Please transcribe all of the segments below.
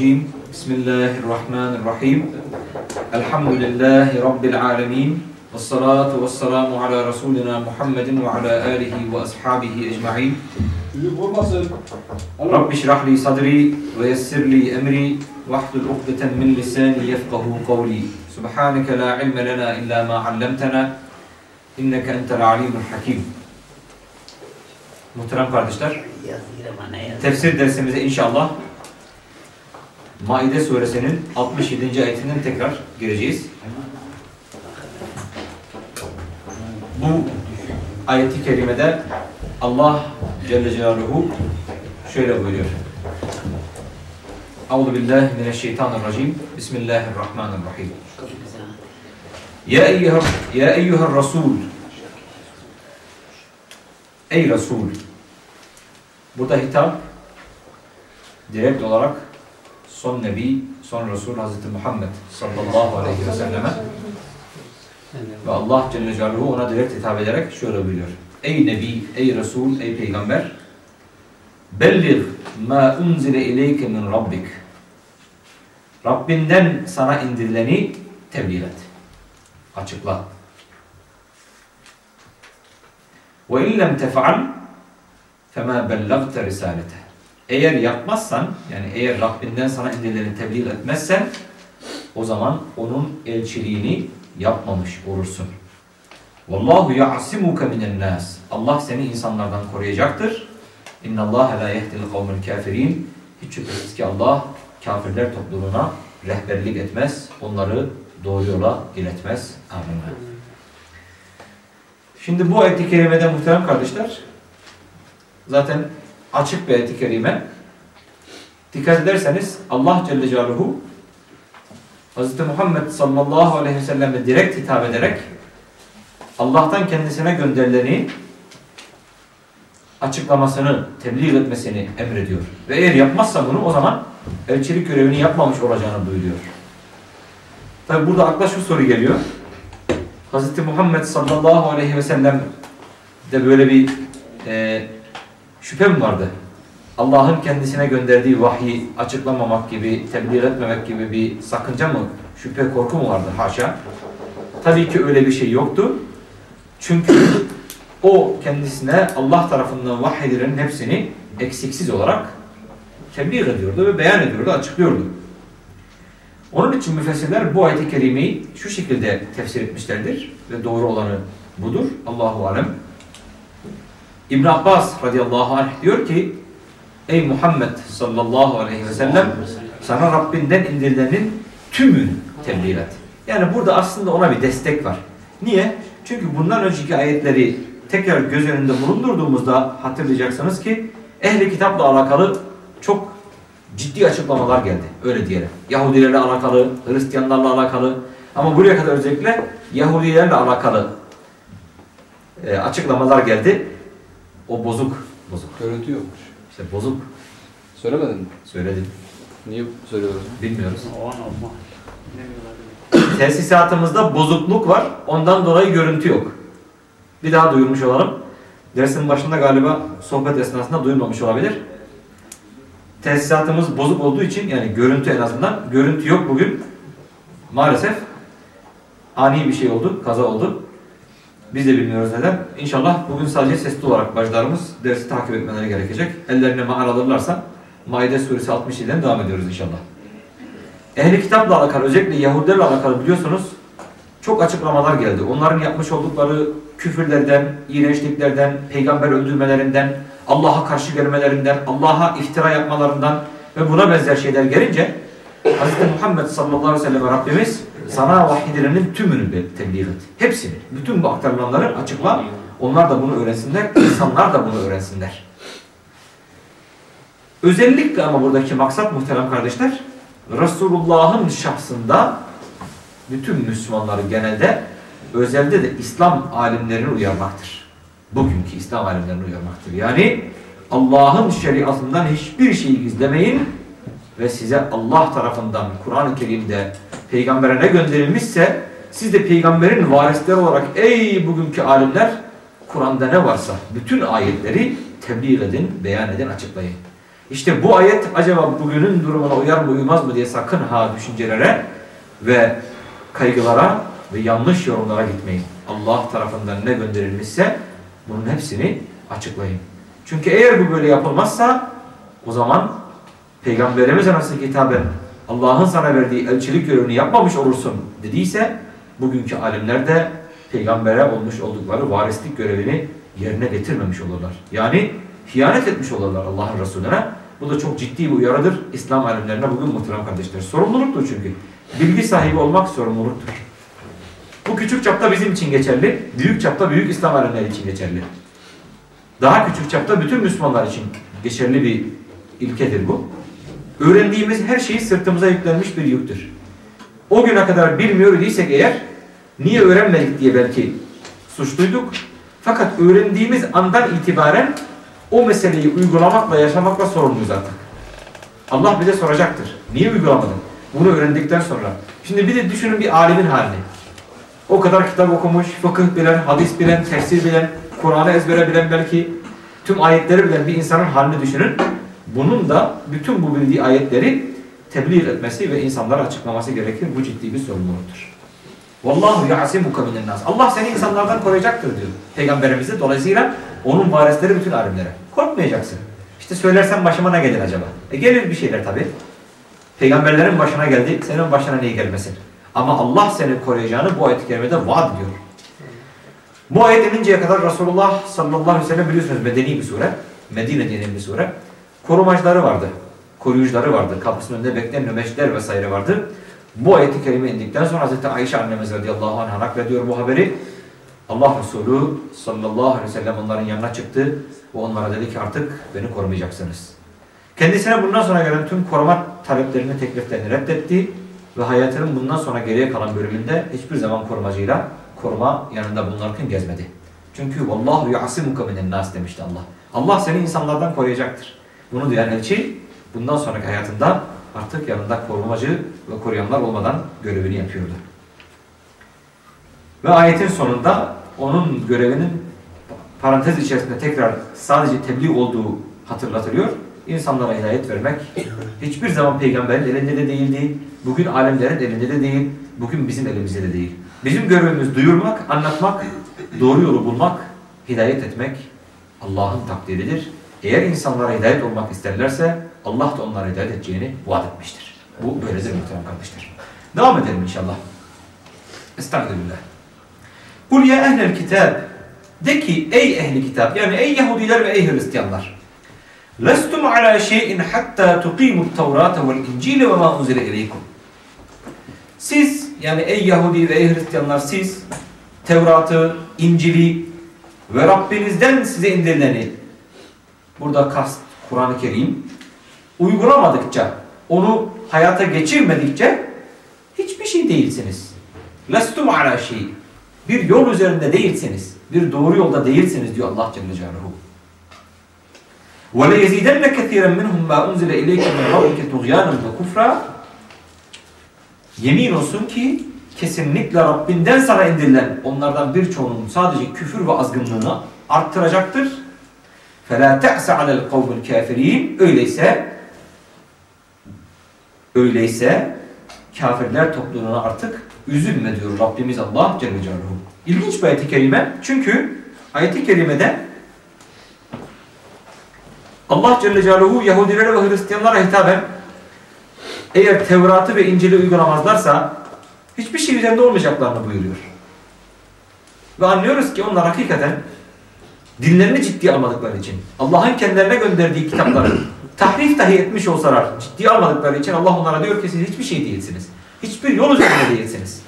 الرجيم. بسم الله الرحمن الرحيم الحمد لله رب العالمين والصلاة والسلام على رسولنا محمد وعلى آله وأصحابه أجمعين. رب اشرح لي صدري ويسر لي أمري واحلل عقدة من لساني يفقه قولي سبحانك لا علم لنا إلا ما علمتنا إنك أنت العليم الحكيم Muhterem kardeşler, tefsir dersimize inşallah Maide suresinin 67. ayetinden tekrar gireceğiz. Bu ayeti kerimede Allah Celle Celaluhu şöyle buyuruyor. Euzu billahi mineşşeytanirracim. Bismillahirrahmanirrahim. Ya eyyuhar ya eyyuhar rasul. Ey Resul. Burada hitap direkt olarak son nebi, son Resul Hazreti Muhammed sallallahu aleyhi ve selleme ve Allah Celle Celaluhu ona direkt hitap ederek şöyle buyuruyor. Ey Nebi, ey Resul, ey Peygamber belliğ ma unzile ileyke min rabbik Rabbinden sana indirileni tebliğ et. Açıkla. Ve in lem tef'al fema bellagte risalete. Eğer yapmazsan, yani eğer Rabbinden sana indirileni tebliğ etmezsen o zaman onun elçiliğini yapmamış olursun. Vallahu ya'simuke minen nas. Allah seni insanlardan koruyacaktır. İnna Allah la yehdil kavmel kafirin. Hiç şüphesiz ki Allah kafirler topluluğuna rehberlik etmez. Onları doğru yola iletmez. Amin. Şimdi bu ayet-i kerimede muhterem kardeşler zaten açık bir ayet-i kerime. Dikkat ederseniz Allah Celle Celaluhu Hz. Muhammed sallallahu aleyhi ve selleme direkt hitap ederek Allah'tan kendisine gönderileni açıklamasını, tebliğ etmesini emrediyor. Ve eğer yapmazsa bunu o zaman elçilik görevini yapmamış olacağını duyuruyor. Tabi burada akla şu soru geliyor. Hz. Muhammed sallallahu aleyhi ve sellem de böyle bir e, şüphe mi vardı? Allah'ın kendisine gönderdiği vahyi açıklamamak gibi, tebliğ etmemek gibi bir sakınca mı, şüphe, korku mu vardı? Haşa. Tabii ki öyle bir şey yoktu. Çünkü o kendisine Allah tarafından vahyedilenin hepsini eksiksiz olarak tebliğ ediyordu ve beyan ediyordu, açıklıyordu. Onun için müfessirler bu ayet-i kerimeyi şu şekilde tefsir etmişlerdir ve doğru olanı budur. Allahu alem. İbn Abbas radıyallahu anh diyor ki Ey Muhammed sallallahu aleyhi ve sellem sana Rabbinden indirilenin tümünü tebliğ et. Yani burada aslında ona bir destek var. Niye? Çünkü bundan önceki ayetleri tekrar göz önünde bulundurduğumuzda hatırlayacaksınız ki ehli kitapla alakalı çok ciddi açıklamalar geldi. Öyle diyelim. Yahudilerle alakalı, Hristiyanlarla alakalı ama buraya kadar özellikle Yahudilerle alakalı e, açıklamalar geldi. O bozuk. Bozuk. Görüntü yokmuş. İşte bozuk. Söylemedin mi? Söyledim. Niye söylüyoruz? Bilmiyoruz. O an. Demiyorlar. Tesisatımızda bozukluk var. Ondan dolayı görüntü yok. Bir daha duyurmuş olalım. Dersin başında galiba sohbet esnasında duyulmamış olabilir. Tesisatımız bozuk olduğu için yani görüntü en azından görüntü yok bugün. Maalesef ani bir şey oldu, kaza oldu. Biz de bilmiyoruz neden. İnşallah bugün sadece sesli olarak bacılarımız dersi takip etmeleri gerekecek. Ellerine maal alırlarsa Maide suresi 67'den devam ediyoruz inşallah. Ehli kitapla alakalı özellikle Yahudilerle alakalı biliyorsunuz çok açıklamalar geldi. Onların yapmış oldukları küfürlerden, iğrençliklerden, peygamber öldürmelerinden, Allah'a karşı gelmelerinden, Allah'a iftira yapmalarından ve buna benzer şeyler gelince Hz. Muhammed sallallahu aleyhi ve sellem Rabbimiz sana vahiyedilenin tümünü tebliğ et. Hepsini. Bütün bu aktarılanları açıkla. Onlar da bunu öğrensinler. insanlar da bunu öğrensinler. Özellikle ama buradaki maksat muhterem kardeşler Resulullah'ın şahsında bütün Müslümanları genelde özelde de İslam alimlerini uyarmaktır. Bugünkü İslam alimlerini uyarmaktır. Yani Allah'ın şeriatından hiçbir şeyi gizlemeyin ve size Allah tarafından Kur'an-ı Kerim'de peygambere ne gönderilmişse siz de peygamberin varisleri olarak ey bugünkü alimler Kur'an'da ne varsa bütün ayetleri tebliğ edin, beyan edin, açıklayın. İşte bu ayet acaba bugünün durumuna uyar mı uymaz mı diye sakın ha düşüncelere ve kaygılara ve yanlış yorumlara gitmeyin. Allah tarafından ne gönderilmişse bunun hepsini açıklayın. Çünkü eğer bu böyle yapılmazsa o zaman Peygamberimiz nasıl hitaben Allah'ın sana verdiği elçilik görevini yapmamış olursun dediyse bugünkü alimler de peygambere olmuş oldukları varislik görevini yerine getirmemiş olurlar. Yani hiyanet etmiş olurlar Allah'ın Resulüne. Bu da çok ciddi bir uyarıdır İslam alimlerine bugün muhterem kardeşler. Sorumluluktur çünkü. Bilgi sahibi olmak sorumluluktur. Bu küçük çapta bizim için geçerli, büyük çapta büyük İslam alimleri için geçerli. Daha küçük çapta bütün Müslümanlar için geçerli bir ilkedir bu. Öğrendiğimiz her şeyi sırtımıza yüklenmiş bir yüktür. O güne kadar bilmiyor idiysek eğer, niye öğrenmedik diye belki suçluyduk. Fakat öğrendiğimiz andan itibaren o meseleyi uygulamakla, yaşamakla sorumluyuz artık. Allah bize soracaktır. Niye uygulamadın? Bunu öğrendikten sonra. Şimdi bir de düşünün bir alimin halini. O kadar kitap okumuş, fıkıh bilen, hadis bilen, tefsir bilen, Kur'an'ı ezbere bilen belki tüm ayetleri bilen bir insanın halini düşünün. Bunun da bütün bu bildiği ayetleri tebliğ etmesi ve insanlara açıklaması gerekir. Bu ciddi bir sorumluluktur. Vallahu ya'simuka minen nas. Allah seni insanlardan koruyacaktır diyor Peygamberimize. Dolayısıyla onun varisleri bütün alimlere. Korkmayacaksın. İşte söylersen başıma ne gelir acaba? E gelir bir şeyler tabi. Peygamberlerin başına geldi. Senin başına niye gelmesin? Ama Allah seni koruyacağını bu ayet-i kerimede vaat ediyor. Bu ayet ininceye kadar Resulullah sallallahu aleyhi ve sellem biliyorsunuz medeni bir sure. Medine denen bir sure. Korumacıları vardı. Koruyucuları vardı. Kapısının önünde bekleyen nöbeşler vesaire vardı. Bu ayet-i kerime indikten sonra Hazreti Ayşe annemiz radıyallahu anh'a naklediyor bu haberi. Allah Resulü sallallahu aleyhi ve sellem onların yanına çıktı ve onlara dedi ki artık beni korumayacaksınız. Kendisine bundan sonra gelen tüm koruma taleplerini, tekliflerini reddetti ve hayatının bundan sonra geriye kalan bölümünde hiçbir zaman korumacıyla koruma yanında bulunarken gezmedi. Çünkü vallahu ya'simuka minen nas demişti Allah. Allah seni insanlardan koruyacaktır. Bunu duyan elçi bundan sonraki hayatında artık yanında korumacı ve koruyanlar olmadan görevini yapıyordu. Ve ayetin sonunda onun görevinin parantez içerisinde tekrar sadece tebliğ olduğu hatırlatılıyor. İnsanlara hidayet vermek hiçbir zaman peygamberin elinde de değildi. Bugün alemlerin elinde de değil. Bugün bizim elimizde de değil. Bizim görevimiz duyurmak, anlatmak, doğru yolu bulmak, hidayet etmek Allah'ın takdiridir. Eğer insanlara hidayet olmak isterlerse Allah da onlara hidayet edeceğini vaat etmiştir. Bu böyledir muhterem kardeşler. Devam edelim inşallah. Estağfirullah. Kul ya ehlel kitab. De ki ey ehli kitap yani ey Yahudiler ve ey Hristiyanlar. Lestum ala şeyin hatta tuqimut Tevrate vel İncil ve ma unzile ileykum. Siz yani ey Yahudi ve ey Hristiyanlar siz Tevrat'ı, İncil'i ve Rabbinizden size indirileni burada kast Kur'an-ı Kerim uygulamadıkça, onu hayata geçirmedikçe hiçbir şey değilsiniz. Lestum ala şey. Bir yol üzerinde değilsiniz. Bir doğru yolda değilsiniz diyor Allah Celle Celaluhu. وَلَيَزِيدَنَّ كَثِيرًا مِنْهُمْ مَا أُنْزِلَ إِلَيْكَ مِنْ رَبِّكَ طُغْيَانًا وَكُفْرًا Yemin olsun ki kesinlikle Rabbinden sana indirilen onlardan birçoğunun sadece küfür ve azgınlığını arttıracaktır. فَلَا تَعْسَ عَلَى الْقَوْمِ الْكَافِرِينَ Öyleyse öyleyse kafirler topluluğuna artık üzülme diyor Rabbimiz Allah Celle Celaluhu. İlginç bir ayet-i kerime. Çünkü ayet-i kerimede Allah Celle Celaluhu Yahudilere ve Hristiyanlara hitaben eğer Tevrat'ı ve İncil'i uygulamazlarsa hiçbir şey üzerinde olmayacaklarını buyuruyor. Ve anlıyoruz ki onlar hakikaten dinlerini ciddiye almadıkları için, Allah'ın kendilerine gönderdiği kitapları tahrif dahi etmiş olsalar, ciddiye almadıkları için Allah onlara diyor ki siz hiçbir şey değilsiniz. Hiçbir yol üzerinde değilsiniz.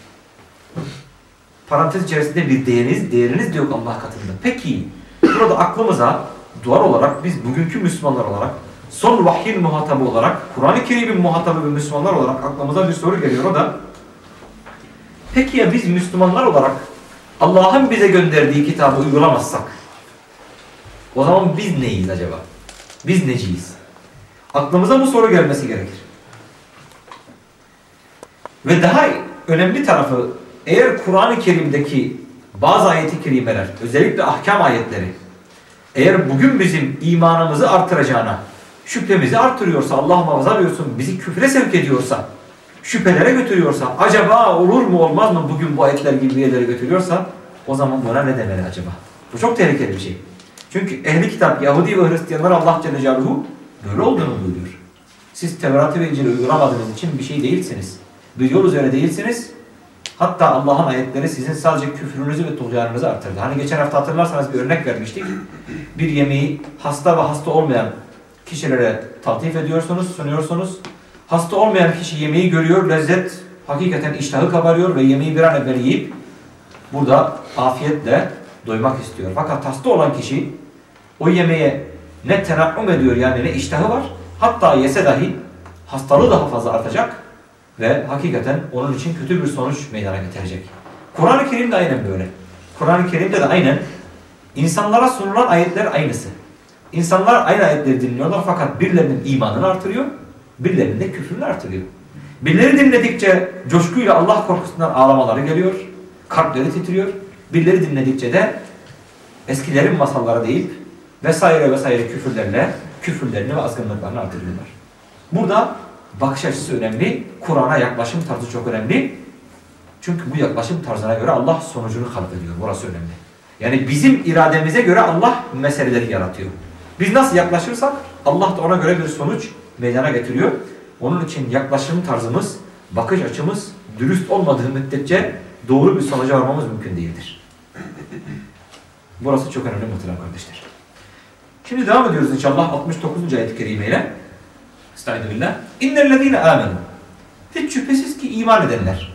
Parantez içerisinde bir değeriniz, değeriniz de yok Allah katında. Peki, burada aklımıza duvar olarak biz bugünkü Müslümanlar olarak son vahyin muhatabı olarak Kur'an-ı Kerim'in muhatabı ve Müslümanlar olarak aklımıza bir soru geliyor o da peki ya biz Müslümanlar olarak Allah'ın bize gönderdiği kitabı uygulamazsak o zaman biz neyiz acaba? Biz neciyiz? Aklımıza bu soru gelmesi gerekir. Ve daha önemli tarafı eğer Kur'an-ı Kerim'deki bazı ayet-i kerimeler özellikle ahkam ayetleri eğer bugün bizim imanımızı artıracağına, şüphemizi artırıyorsa, Allah muhafaza buyursun, bizi küfre sevk ediyorsa, şüphelere götürüyorsa, acaba olur mu olmaz mı bugün bu ayetler gibi yerlere götürüyorsa, o zaman buna ne demeli acaba? Bu çok tehlikeli bir şey. Çünkü ehli kitap, Yahudi ve Hristiyanlar Allah Celle Celaluhu böyle olduğunu buyuruyor. Siz Tevrat'ı ve İncil'i uygulamadığınız için bir şey değilsiniz. Bir yol üzere değilsiniz. Hatta Allah'ın ayetleri sizin sadece küfrünüzü ve tuğyanınızı artırdı. Hani geçen hafta hatırlarsanız bir örnek vermiştik. Bir yemeği hasta ve hasta olmayan kişilere taltif ediyorsunuz, sunuyorsunuz. Hasta olmayan kişi yemeği görüyor, lezzet hakikaten iştahı kabarıyor ve yemeği bir an evvel yiyip burada afiyetle doymak istiyor. Fakat hasta olan kişi o yemeğe ne tenakküm ediyor yani ne iştahı var. Hatta yese dahi hastalığı daha fazla artacak ve hakikaten onun için kötü bir sonuç meydana getirecek. Kur'an-ı Kerim de aynen böyle. Kur'an-ı Kerim'de de aynen insanlara sunulan ayetler aynısı. İnsanlar aynı ayetleri dinliyorlar fakat birilerinin imanını artırıyor, birilerinin de küfrünü artırıyor. Birileri dinledikçe coşkuyla Allah korkusundan ağlamaları geliyor, kalpleri titriyor. Birileri dinledikçe de eskilerin masalları deyip vesaire vesaire küfürlerle küfürlerini ve azgınlıklarını artırıyorlar. Burada bakış açısı önemli, Kur'an'a yaklaşım tarzı çok önemli. Çünkü bu yaklaşım tarzına göre Allah sonucunu ediyor. Burası önemli. Yani bizim irademize göre Allah meseleleri yaratıyor. Biz nasıl yaklaşırsak Allah da ona göre bir sonuç meydana getiriyor. Onun için yaklaşım tarzımız, bakış açımız dürüst olmadığı müddetçe doğru bir sonuca varmamız mümkün değildir. Burası çok önemli muhterem kardeşler. Şimdi devam ediyoruz inşallah 69. ayet-i kerime ile. Estaizu billah. İnnellezine amenu. Hiç şüphesiz ki iman edenler.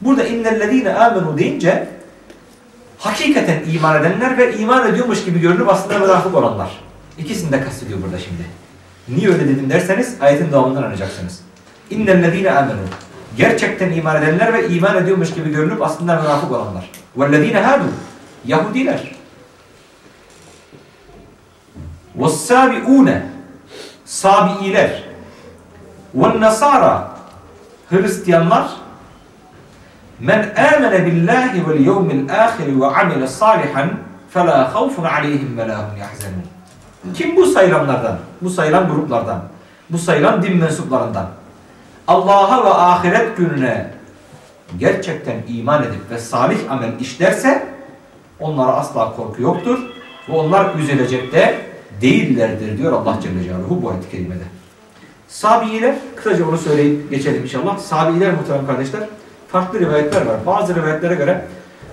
Burada innellezine amenu deyince hakikaten iman edenler ve iman ediyormuş gibi görünüp aslında münafık olanlar. İkisini de kastediyor burada şimdi. Niye öyle dedim derseniz ayetin devamından anlayacaksınız. İnnellezine amenu. Gerçekten iman edenler ve iman ediyormuş gibi görünüp aslında münafık olanlar. Vellezine hadu. Yahudiler. وَالسَّابِعُونَ Sabi'iler وَالنَّصَارَى Hristiyanlar Men amene billahi vel yevmil ahiri ve amile salihan fela havfun aleyhim ve lahum yahzenun. Kim bu sayılanlardan? Bu sayılan gruplardan. Bu sayılan din mensuplarından. Allah'a ve ahiret gününe gerçekten iman edip ve salih amel işlerse onlara asla korku yoktur. Ve onlar üzülecek de değillerdir diyor Allah Celle Celaluhu bu ayet-i kerimede. Sabiiler, kısaca onu söyleyip geçelim inşallah. Sabiiler muhterem kardeşler, farklı rivayetler var. Bazı rivayetlere göre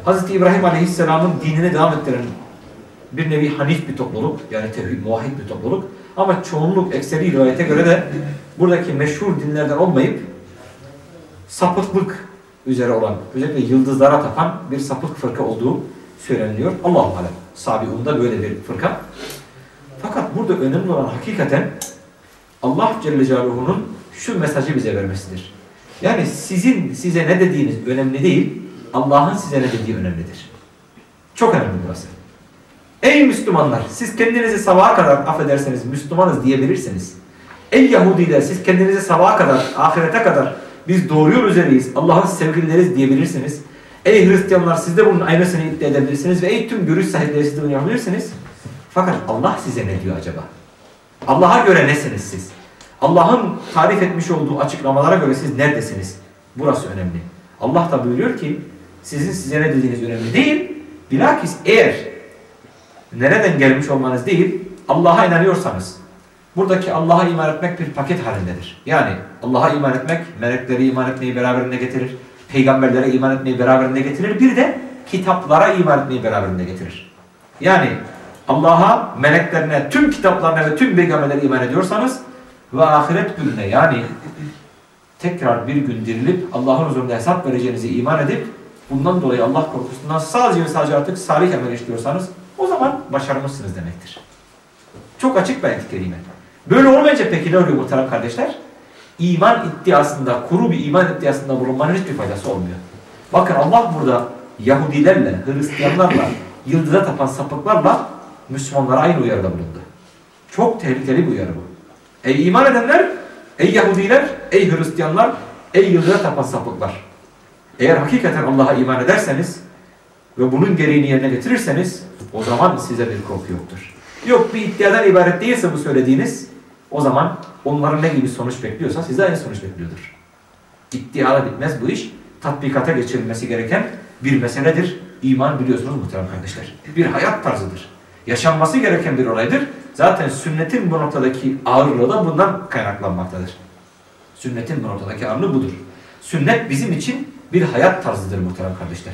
Hz. İbrahim Aleyhisselam'ın dinini devam ettiren bir nevi hanif bir topluluk, yani tevhid, muvahhid bir topluluk. Ama çoğunluk, ekseri rivayete göre de buradaki meşhur dinlerden olmayıp sapıklık üzere olan, özellikle yıldızlara tapan bir sapık fırka olduğu söyleniliyor. Allahu alem. Sabiun'da böyle bir fırka. Fakat burada önemli olan hakikaten Allah Celle Celaluhu'nun şu mesajı bize vermesidir. Yani sizin size ne dediğiniz önemli değil, Allah'ın size ne dediği önemlidir. Çok önemli burası. Ey Müslümanlar, siz kendinizi sabaha kadar affederseniz Müslümanız diyebilirsiniz. Ey Yahudiler, siz kendinizi sabaha kadar, ahirete kadar biz doğru yol üzereyiz, Allah'ın sevgilileriz diyebilirsiniz. Ey Hristiyanlar, siz de bunun aynısını iddia edebilirsiniz ve ey tüm görüş sahipleri siz de bunu yapabilirsiniz. Fakat Allah size ne diyor acaba? Allah'a göre nesiniz siz? Allah'ın tarif etmiş olduğu açıklamalara göre siz neredesiniz? Burası önemli. Allah da buyuruyor ki sizin size ne dediğiniz önemli değil. Bilakis eğer nereden gelmiş olmanız değil Allah'a inanıyorsanız buradaki Allah'a iman etmek bir paket halindedir. Yani Allah'a iman etmek melekleri iman etmeyi beraberinde getirir. Peygamberlere iman etmeyi beraberinde getirir. Bir de kitaplara iman etmeyi beraberinde getirir. Yani Allah'a, meleklerine, tüm kitaplarına ve tüm peygamberlere iman ediyorsanız ve ahiret gününe yani tekrar bir gün dirilip Allah'ın huzurunda hesap vereceğinize iman edip bundan dolayı Allah korkusundan sadece ve sadece artık salih amel işliyorsanız o zaman başarmışsınız demektir. Çok açık bir ayet kerime. Böyle olmayınca peki ne oluyor muhterem kardeşler? İman iddiasında, kuru bir iman iddiasında bulunmanın hiçbir faydası olmuyor. Bakın Allah burada Yahudilerle, Hristiyanlarla, yıldıza tapan sapıklarla Müslümanlara aynı uyarıda bulundu. Çok tehlikeli bir uyarı bu. Ey iman edenler, ey Yahudiler, ey Hristiyanlar, ey yıldıza tapan sapıklar. Eğer hakikaten Allah'a iman ederseniz ve bunun gereğini yerine getirirseniz o zaman size bir korku yoktur. Yok bir iddiadan ibaret değilse bu söylediğiniz O zaman onların ne gibi sonuç bekliyorsa size aynı sonuç bekliyordur. İddialı bitmez bu iş. Tatbikata geçirilmesi gereken bir meseledir. İman biliyorsunuz muhterem kardeşler. Bir hayat tarzıdır. Yaşanması gereken bir olaydır. Zaten sünnetin bu noktadaki ağırlığı da bundan kaynaklanmaktadır. Sünnetin bu noktadaki ağırlığı budur. Sünnet bizim için bir hayat tarzıdır muhterem kardeşler.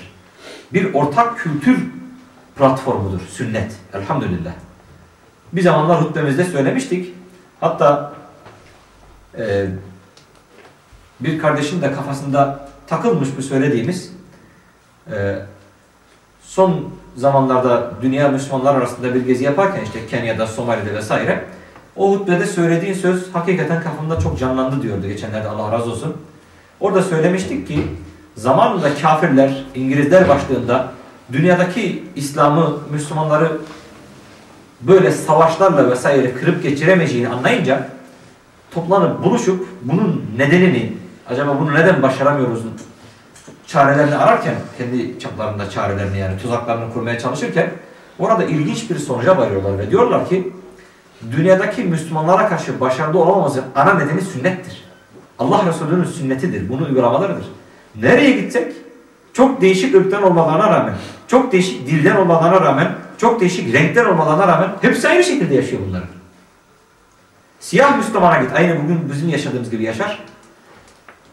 Bir ortak kültür platformudur sünnet. Elhamdülillah. Bir zamanlar hutbemizde söylemiştik. Hatta e, bir kardeşin de kafasında takılmış bu söylediğimiz e, son zamanlarda dünya Müslümanlar arasında bir gezi yaparken işte Kenya'da, Somali'de vesaire o hutbede söylediğin söz hakikaten kafamda çok canlandı diyordu geçenlerde Allah razı olsun. Orada söylemiştik ki zamanında kafirler, İngilizler başlığında dünyadaki İslam'ı, Müslümanları böyle savaşlarla vesaire kırıp geçiremeyeceğini anlayınca toplanıp buluşup bunun nedenini, acaba bunu neden başaramıyoruz çarelerini ararken, kendi çaplarında çarelerini yani tuzaklarını kurmaya çalışırken orada ilginç bir sonuca varıyorlar ve diyorlar ki dünyadaki Müslümanlara karşı başarılı olamamızın ana nedeni sünnettir. Allah Resulü'nün sünnetidir. Bunu uygulamalarıdır. Nereye gitsek çok değişik ırktan olmalarına rağmen, çok değişik dilden olmalarına rağmen, çok değişik renkten olmalarına rağmen hepsi aynı şekilde yaşıyor bunların. Siyah Müslümana git, aynı bugün bizim yaşadığımız gibi yaşar.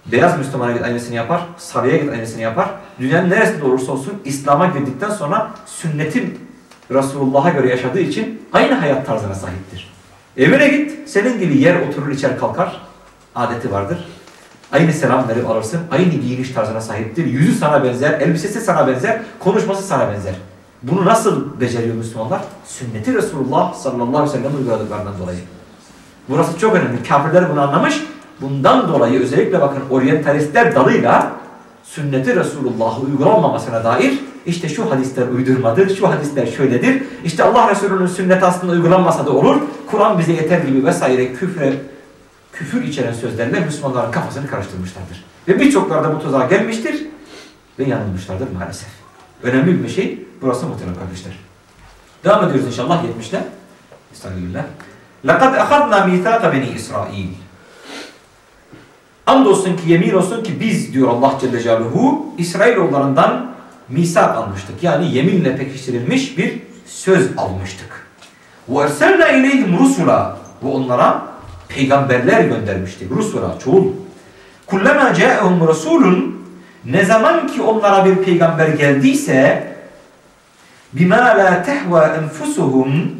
Beyaz Müslümana git aynısını yapar, sarıya git aynısını yapar. Dünyanın neresinde olursa olsun İslam'a girdikten sonra sünnetin Resulullah'a göre yaşadığı için aynı hayat tarzına sahiptir. Evine git, senin gibi yer oturur içer kalkar. Adeti vardır. Aynı selam verip alırsın. Aynı giyiniş tarzına sahiptir. Yüzü sana benzer, elbisesi sana benzer, konuşması sana benzer. Bunu nasıl beceriyor Müslümanlar? Sünneti Resulullah sallallahu aleyhi ve sellem uyguladıklarından dolayı. Burası çok önemli. Kafirler bunu anlamış. Bundan dolayı özellikle bakın oryantalistler dalıyla sünneti Resulullah'ı uygulanmamasına dair işte şu hadisler uydurmadır, şu hadisler şöyledir. İşte Allah Resulü'nün sünneti aslında uygulanmasa da olur. Kur'an bize yeter gibi vesaire küfre, küfür içeren sözlerle Müslümanların kafasını karıştırmışlardır. Ve birçoklar da bu tuzağa gelmiştir ve yanılmışlardır maalesef. Önemli bir şey burası muhtemelen kardeşler. Devam ediyoruz inşallah 70'te. Estağfirullah. لَقَدْ اَخَذْنَا مِيثَاقَ بَنِي İsrail. Andolsun ki yemin olsun ki biz diyor Allah Celle Celaluhu İsrailoğullarından misak almıştık. Yani yeminle pekiştirilmiş bir söz almıştık. وَاَرْسَلْنَا اِلَيْهِمْ رُسُولًا Ve onlara peygamberler göndermiştik. Rusula, çoğul. Kullama ca'ehum rasulun ne zaman ki onlara bir peygamber geldiyse bima la tehva enfusuhum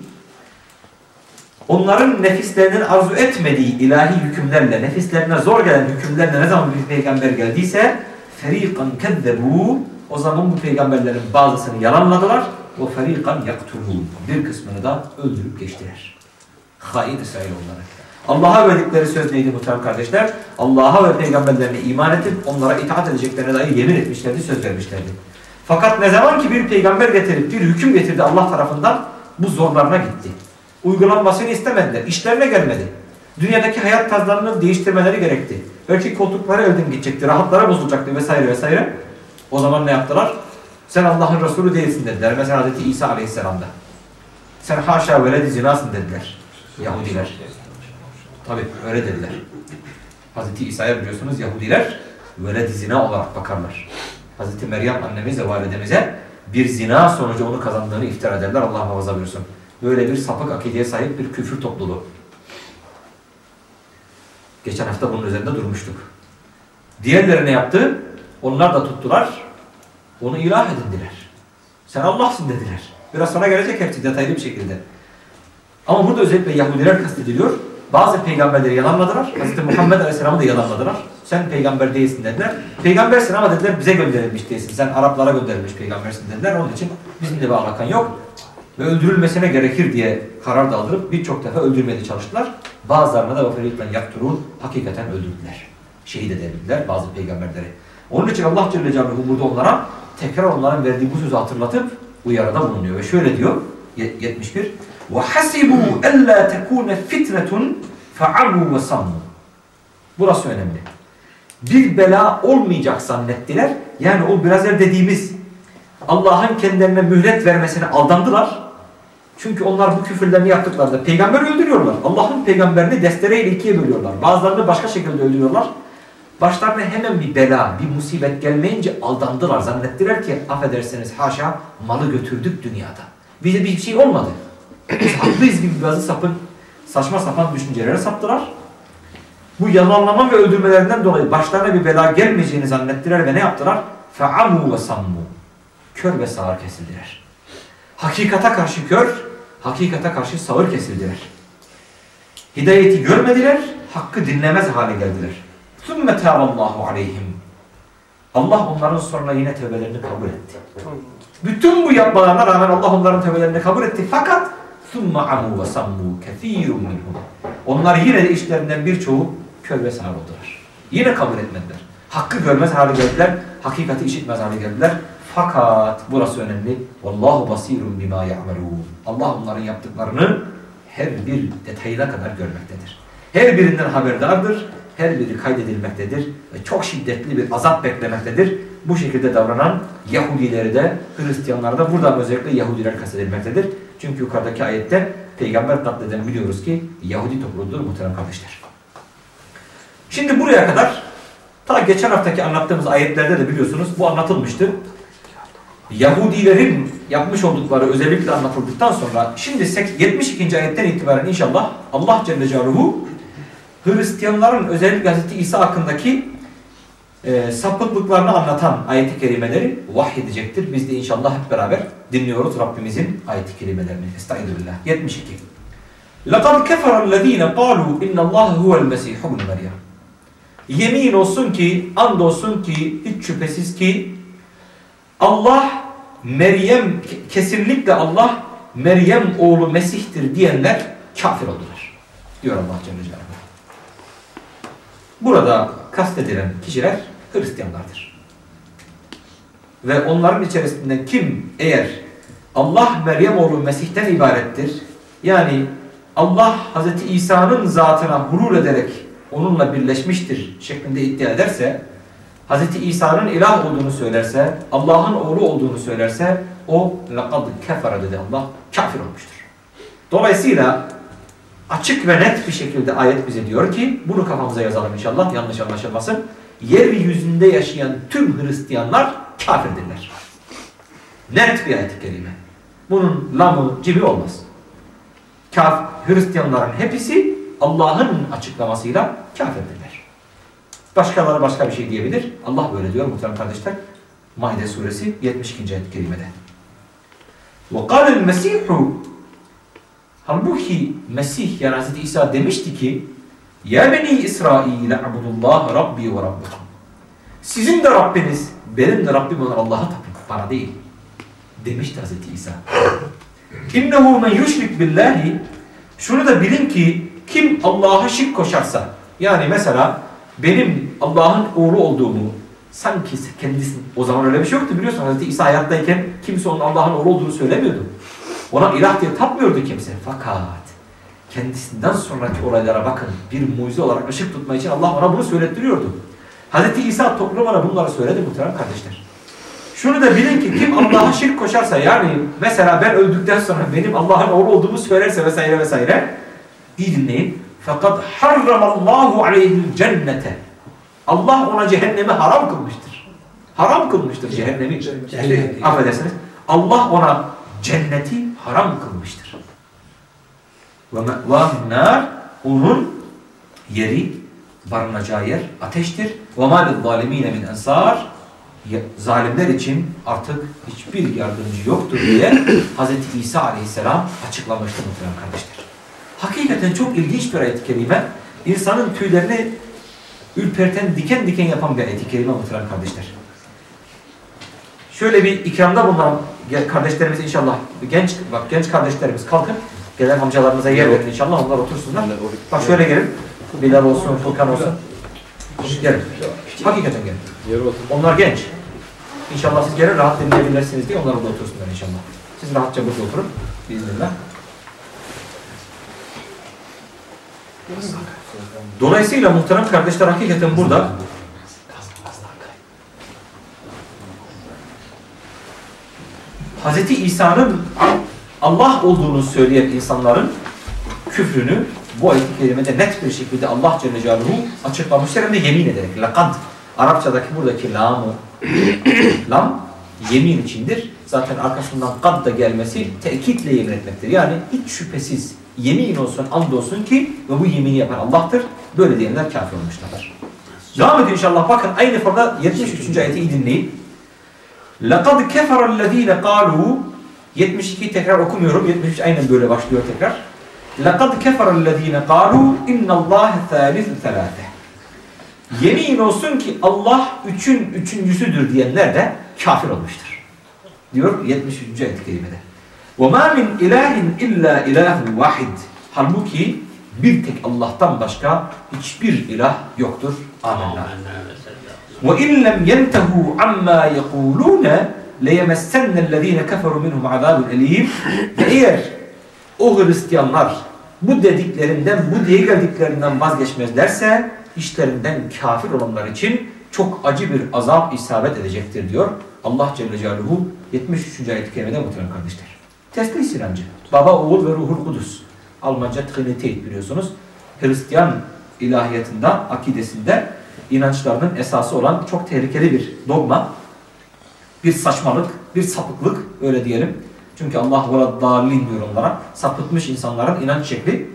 onların nefislerinin arzu etmediği ilahi hükümlerle, nefislerine zor gelen hükümlerle ne zaman bir peygamber geldiyse feriqan kezzebu o zaman bu peygamberlerin bazısını yalanladılar ve feriqan yaktulun bir kısmını da öldürüp geçtiler. Hain İsrailoğulları. Allah'a verdikleri söz neydi muhterem kardeşler? Allah'a ve peygamberlerine iman edip onlara itaat edeceklerine dair yemin etmişlerdi, söz vermişlerdi. Fakat ne zaman ki bir peygamber getirip bir hüküm getirdi Allah tarafından bu zorlarına gitti. Uygulanmasını istemediler. İşlerine gelmedi. Dünyadaki hayat tarzlarını değiştirmeleri gerekti. Belki koltukları elden gidecekti, rahatlara bozulacaktı vesaire vesaire. O zaman ne yaptılar? Sen Allah'ın Resulü değilsin dediler. Mesela Hz. İsa Aleyhisselam'da. Sen haşa veledi zinasın dediler. Yahudiler. Tabi öyle dediler. Hazreti İsa'ya biliyorsunuz Yahudiler veled zina olarak bakarlar. Hazreti Meryem annemize, validemize bir zina sonucu onu kazandığını iftira ederler. Allah muhafaza buyursun. Böyle bir sapık akideye sahip bir küfür topluluğu. Geçen hafta bunun üzerinde durmuştuk. Diğerleri ne yaptı? Onlar da tuttular. Onu ilah edindiler. Sen Allah'sın dediler. Biraz sonra gelecek hepsi detaylı bir şekilde. Ama burada özellikle Yahudiler kastediliyor. Bazı peygamberleri yalanladılar. Hz. Muhammed Aleyhisselam'ı da yalanladılar. Sen peygamber değilsin dediler. Peygambersin ama dediler bize gönderilmiş değilsin. Sen Araplara gönderilmiş peygambersin dediler. Onun için bizimle bir alakan yok Ve öldürülmesine gerekir diye karar da aldırıp birçok defa öldürmeye çalıştılar. Bazılarına da vefelikten yakturun hakikaten öldürdüler. Şehit edebildiler bazı peygamberleri. Onun için Allah Celle Celaluhu burada onlara tekrar onların verdiği bu sözü hatırlatıp uyarıda bulunuyor. Ve şöyle diyor 71 وَحَسِبُوا أَلَّا تَكُونَ فِتْنَةٌ فَعَمُوا وَسَمُّوا Burası önemli. Bir bela olmayacak zannettiler. Yani o biraz evvel dediğimiz Allah'ın kendilerine mühlet vermesine aldandılar. Çünkü onlar bu küfürlerini yaptıklarında peygamberi öldürüyorlar. Allah'ın peygamberini destereyle ikiye bölüyorlar. Bazılarını başka şekilde öldürüyorlar. Başlarına hemen bir bela, bir musibet gelmeyince aldandılar. Zannettiler ki affedersiniz haşa malı götürdük dünyada. Bize bir şey olmadı. Biz haklıyız gibi bazı sapın, saçma sapan düşüncelere saptılar. Bu yalanlama ve öldürmelerinden dolayı başlarına bir bela gelmeyeceğini zannettiler ve ne yaptılar? فَعَمُوا وَسَمُّوا Kör ve sağır kesildiler. Hakikata karşı kör, hakikata karşı sağır kesildiler. Hidayeti görmediler, hakkı dinlemez hale geldiler. ثُمَّ تَابَ اللّٰهُ عَلَيْهِمْ Allah onların sonra yine tövbelerini kabul etti. Bütün bu yapmalarına rağmen Allah onların tövbelerini kabul etti. Fakat ثُمَّ عَمُوا وَسَمُّوا كَثِيرٌ مِنْهُمْ Onlar yine de işlerinden birçoğu kör ve sağır oldular. Yine kabul etmediler. Hakkı görmez hale geldiler, hakikati işitmez hale geldiler. Fakat burası önemli. Vallahu basirun bima ya'malun. Allah onların yaptıklarını her bir detayına kadar görmektedir. Her birinden haberdardır. Her biri kaydedilmektedir ve çok şiddetli bir azap beklemektedir. Bu şekilde davranan Yahudileri de Hristiyanları da buradan özellikle Yahudiler kastedilmektedir. Çünkü yukarıdaki ayette peygamber katleden biliyoruz ki Yahudi topluluğudur muhterem kardeşler. Şimdi buraya kadar ta geçen haftaki anlattığımız ayetlerde de biliyorsunuz bu anlatılmıştı. Yahudilerin yapmış oldukları özellikle anlatıldıktan sonra şimdi 72. ayetten itibaren inşallah Allah Celle Celaluhu Hristiyanların özellikle Hz. İsa hakkındaki e, sapıklıklarını anlatan ayet-i kerimeleri vahyedecektir. Biz de inşallah hep beraber dinliyoruz Rabbimizin ayet-i kerimelerini. Estağfirullah. 72. لَقَدْ كَفَرَ الَّذ۪ينَ قَالُوا اِنَّ اللّٰهَ هُوَ الْمَسِيحُ بْنُ مَرْيَمْ Yemin olsun ki, and olsun ki, hiç şüphesiz ki Allah Meryem, kesinlikle Allah Meryem oğlu Mesih'tir diyenler kafir oldular. Diyor Allah Celle Celaluhu. Burada kastedilen kişiler Hristiyanlardır. Ve onların içerisinde kim eğer Allah Meryem oğlu Mesih'ten ibarettir, yani Allah Hz. İsa'nın zatına hulul ederek onunla birleşmiştir şeklinde iddia ederse, Hz. İsa'nın ilah olduğunu söylerse, Allah'ın oğlu olduğunu söylerse, o لَقَدْ كَفَرَ dedi Allah, kafir olmuştur. Dolayısıyla açık ve net bir şekilde ayet bize diyor ki, bunu kafamıza yazalım inşallah, yanlış anlaşılmasın. Yeryüzünde yaşayan tüm Hristiyanlar kafirdirler. Net bir ayet-i kerime. Bunun lamı, cibi olmaz. Kaf, Hristiyanların hepsi Allah'ın açıklamasıyla kafirdirler. Başkaları başka bir şey diyebilir. Allah böyle diyor muhterem kardeşler. Maide suresi 72. ayet-i kerimede. وَقَالَ الْمَسِيحُ Halbuki Mesih yani Hz. İsa demişti ki Ya beni İsrail abudullah Rabbi ve Rabbikum Sizin de Rabbiniz, benim de Rabbim olan Allah'a tapın, bana değil. Demişti Hz. İsa. İnnehu men yuşrik billahi Şunu da bilin ki kim Allah'a şirk koşarsa yani mesela benim Allah'ın oğlu olduğumu sanki kendisi o zaman öyle bir şey yoktu biliyorsun Hz. İsa hayattayken kimse onun Allah'ın oğlu olduğunu söylemiyordu. Ona ilah diye tapmıyordu kimse. Fakat kendisinden sonraki olaylara bakın bir mucize olarak ışık tutma için Allah ona bunu söylettiriyordu. Hz. İsa toplumuna bunları söyledi muhterem kardeşler. Şunu da bilin ki kim Allah'a şirk koşarsa yani mesela ben öldükten sonra benim Allah'ın oğlu olduğumu söylerse vesaire vesaire iyi dinleyin. Fakat harramallahu aleyhil cennete. Allah ona cehennemi haram kılmıştır. Haram kılmıştır cehennemi. Cehennemi. Affedersiniz. Allah ona cenneti haram kılmıştır. Ve me'vâhünnâr onun yeri, barınacağı yer ateştir. Ve mâ lizzâlimîne min ensâr zalimler için artık hiçbir yardımcı yoktur diye Hz. İsa aleyhisselam açıklamıştır muhtemelen kardeşler. Hakikaten çok ilginç bir ayet-i kerime. İnsanın tüylerini ürperten, diken diken yapan bir ayet-i kerime muhtemelen kardeşler. Şöyle bir ikramda bulunan kardeşlerimiz inşallah, genç bak genç kardeşlerimiz kalkın. Gelen amcalarımıza yer verin inşallah onlar otursunlar. Bak şöyle gelin. Bilal olsun, Furkan olsun. Gelin. Hakikaten gelin. Onlar genç. İnşallah siz gelin rahat dinleyebilirsiniz diye onlar orada otursunlar inşallah. Siz rahatça burada oturun. Bismillah. Dolayısıyla muhterem kardeşler hakikaten burada Hz. İsa'nın Allah olduğunu söyleyen insanların küfrünü bu ayet-i net bir şekilde Allah Celle Celaluhu açıklamışlar hem de yemin ederek. Lakad. Arapçadaki buradaki lamı lam yemin içindir. Zaten arkasından kad da gelmesi tekitle yemin etmektir. Yani hiç şüphesiz yemin olsun, and olsun ki ve bu yemini yapan Allah'tır. Böyle diyenler kafir olmuşlardır. Devam ediyor inşallah. Bakın aynı formda 73. ayeti iyi dinleyin. لَقَدْ كَفَرَ الَّذ۪ينَ قَالُوا 72 tekrar okumuyorum. 73 aynen böyle başlıyor tekrar. لَقَدْ كَفَرَ الَّذ۪ينَ قَالُوا اِنَّ اللّٰهَ ثَالِثُ ثَلَاثَ Yemin olsun ki Allah üçün üçüncüsüdür diyenler de kafir olmuştur. Diyor 73. ayet-i kerimede. وَمَا مِنْ اِلَٰهٍ اِلَّا اِلَٰهٌ وَاحِدٍ Halbuki bir tek Allah'tan başka hiçbir ilah yoktur. Amenna. وَاِنْ لَمْ يَنْتَهُوا عَمَّا يَقُولُونَ لَيَمَسَّنَّ الَّذ۪ينَ كَفَرُوا مِنْهُمْ عَذَابٌ اَل۪يمٌ Ve eğer o Hristiyanlar bu dediklerinden, bu diye geldiklerinden vazgeçmezlerse işlerinden kafir olanlar için çok acı bir azap isabet edecektir diyor. Allah Celle Celaluhu 73. ayet-i kerimede muhtemelen kardeşler. Teslis inancı. Baba, oğul ve ruhul kudüs. Almanca Triniteit biliyorsunuz. Hristiyan ilahiyatında, akidesinde inançlarının esası olan çok tehlikeli bir dogma. Bir saçmalık, bir sapıklık öyle diyelim. Çünkü Allah ve dalin diyor onlara. Sapıtmış insanların inanç şekli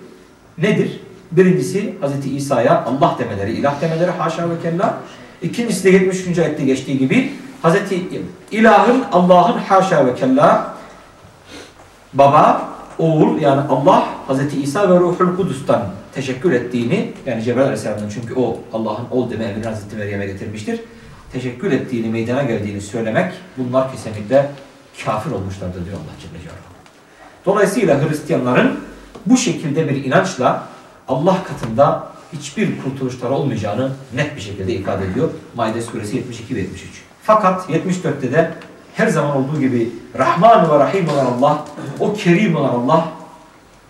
nedir? Birincisi Hz. İsa'ya Allah demeleri, ilah demeleri haşa ve kella. İkincisi de 73. ayette geçtiği gibi Hz. ilahın, Allah'ın haşa ve kella baba, oğul yani Allah Hz. İsa ve Ruhul Kudüs'ten teşekkür ettiğini yani Cebrail Aleyhisselam'dan çünkü o Allah'ın ol deme emrini Hz. Meryem'e getirmiştir. Teşekkür ettiğini, meydana geldiğini söylemek bunlar kesinlikle kafir olmuşlardır diyor Allah Celle Celaluhu. Dolayısıyla Hristiyanların bu şekilde bir inançla Allah katında hiçbir kurtuluşları olmayacağını net bir şekilde ifade ediyor. Maide suresi 72 ve 73. Fakat 74'te de her zaman olduğu gibi Rahman ve Rahim olan Allah, o Kerim olan Allah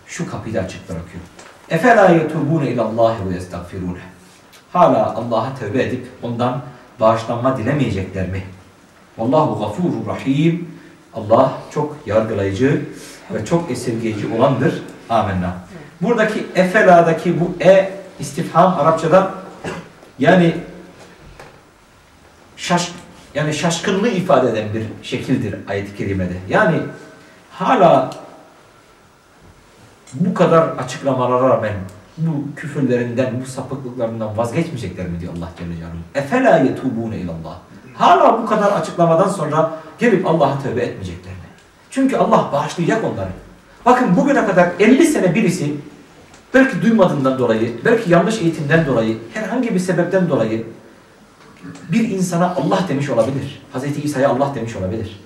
şu kapıyı da açık bırakıyor. اَفَلَا يَتُوبُونَ اِلَى اللّٰهِ وَيَسْتَغْفِرُونَ Hala Allah'a tövbe edip ondan bağışlanma dilemeyecekler mi? Vallahu gafurur rahim. Allah çok yargılayıcı ve çok esirgeyici olandır. Amenna. Buradaki efela'daki bu e istifham Arapçada yani şaş yani şaşkınlığı ifade eden bir şekildir ayet-i kerimede. Yani hala bu kadar açıklamalara rağmen bu küfürlerinden, bu sapıklıklarından vazgeçmeyecekler mi diyor Allah Celle Celaluhu. Efela yetubune ilallah. Hala bu kadar açıklamadan sonra gelip Allah'a tövbe etmeyecekler mi? Çünkü Allah bağışlayacak onları. Bakın bugüne kadar 50 sene birisi belki duymadığından dolayı, belki yanlış eğitimden dolayı, herhangi bir sebepten dolayı bir insana Allah demiş olabilir. Hz. İsa'ya Allah demiş olabilir.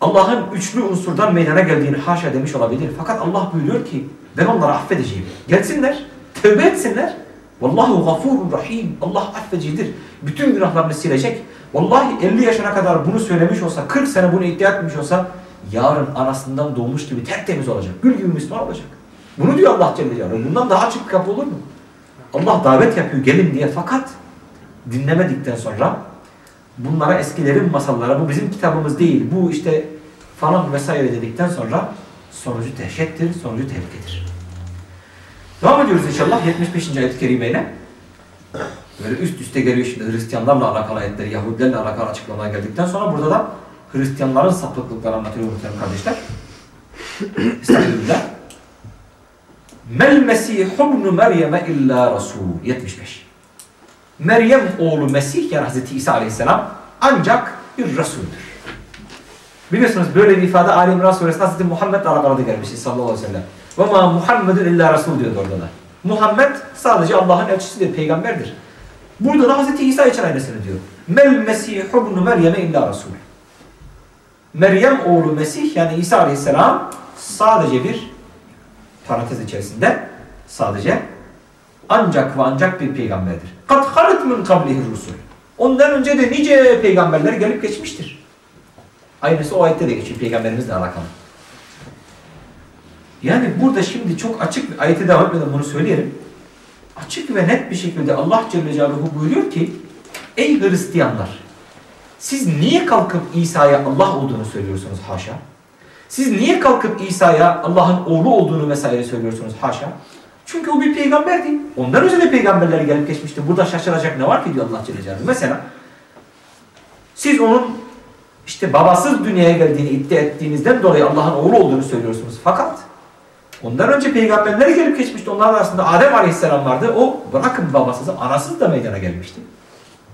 Allah'ın üçlü unsurdan meydana geldiğini haşa demiş olabilir. Fakat Allah buyuruyor ki ben onları affedeceğim. Gelsinler, tövbe etsinler. Vallahu gafurun rahim. Allah affedicidir. Bütün günahlarını silecek. Vallahi 50 yaşına kadar bunu söylemiş olsa, 40 sene bunu iddia etmiş olsa yarın anasından doğmuş gibi tertemiz olacak. Gül gibi Müslüman olacak. Bunu diyor Allah Celle Celaluhu. Bundan daha açık kapı olur mu? Allah davet yapıyor gelin diye fakat dinlemedikten sonra bunlara eskilerin masallara bu bizim kitabımız değil bu işte falan vesaire dedikten sonra sonucu dehşettir, sonucu tehlikedir. Devam ediyoruz inşallah 75. ayet-i kerimeyle. Böyle üst üste geliyor şimdi Hristiyanlarla alakalı ayetleri, Yahudilerle alakalı açıklamaya geldikten sonra burada da Hristiyanların sapıklıkları anlatıyor muhtemelen kardeşler. Estağfirullah. Mel Mesih ibn Meryem'e illa Resul 75. Meryem oğlu Mesih yani Hz. İsa Aleyhisselam ancak bir Resul'dür. Biliyorsunuz böyle bir ifade Ali İmran suresinde Hz. Muhammed'le alakalı da gelmişti sallallahu aleyhi ve sellem. Ve ma Muhammedun illa Resul diyordu orada da. Muhammed sadece Allah'ın elçisidir, peygamberdir. Burada da Hz. İsa için aynısını diyor. Mel Mesih ibn Meryem'e illa Resul. Meryem oğlu Mesih yani İsa Aleyhisselam sadece bir parantez içerisinde sadece ancak ve ancak bir peygamberdir. Kat halet min kablihi rusul. Ondan önce de nice peygamberler gelip geçmiştir. Aynısı o ayette de geçiyor peygamberimizle alakalı. Yani burada şimdi çok açık ayete devam etmeden bunu söyleyelim. Açık ve net bir şekilde Allah Celle Celaluhu buyuruyor ki Ey Hristiyanlar siz niye kalkıp İsa'ya Allah olduğunu söylüyorsunuz haşa? Siz niye kalkıp İsa'ya Allah'ın oğlu olduğunu vesaire söylüyorsunuz? Haşa. Çünkü o bir peygamberdi. Ondan önce de peygamberler gelip geçmişti. Burada şaşıracak ne var ki diyor Allah Celle Celaluhu. Mesela siz onun işte babasız dünyaya geldiğini iddia ettiğinizden dolayı Allah'ın oğlu olduğunu söylüyorsunuz. Fakat ondan önce peygamberler gelip geçmişti. Onlar arasında Adem Aleyhisselam vardı. O bırakın babasız, anasız da meydana gelmişti.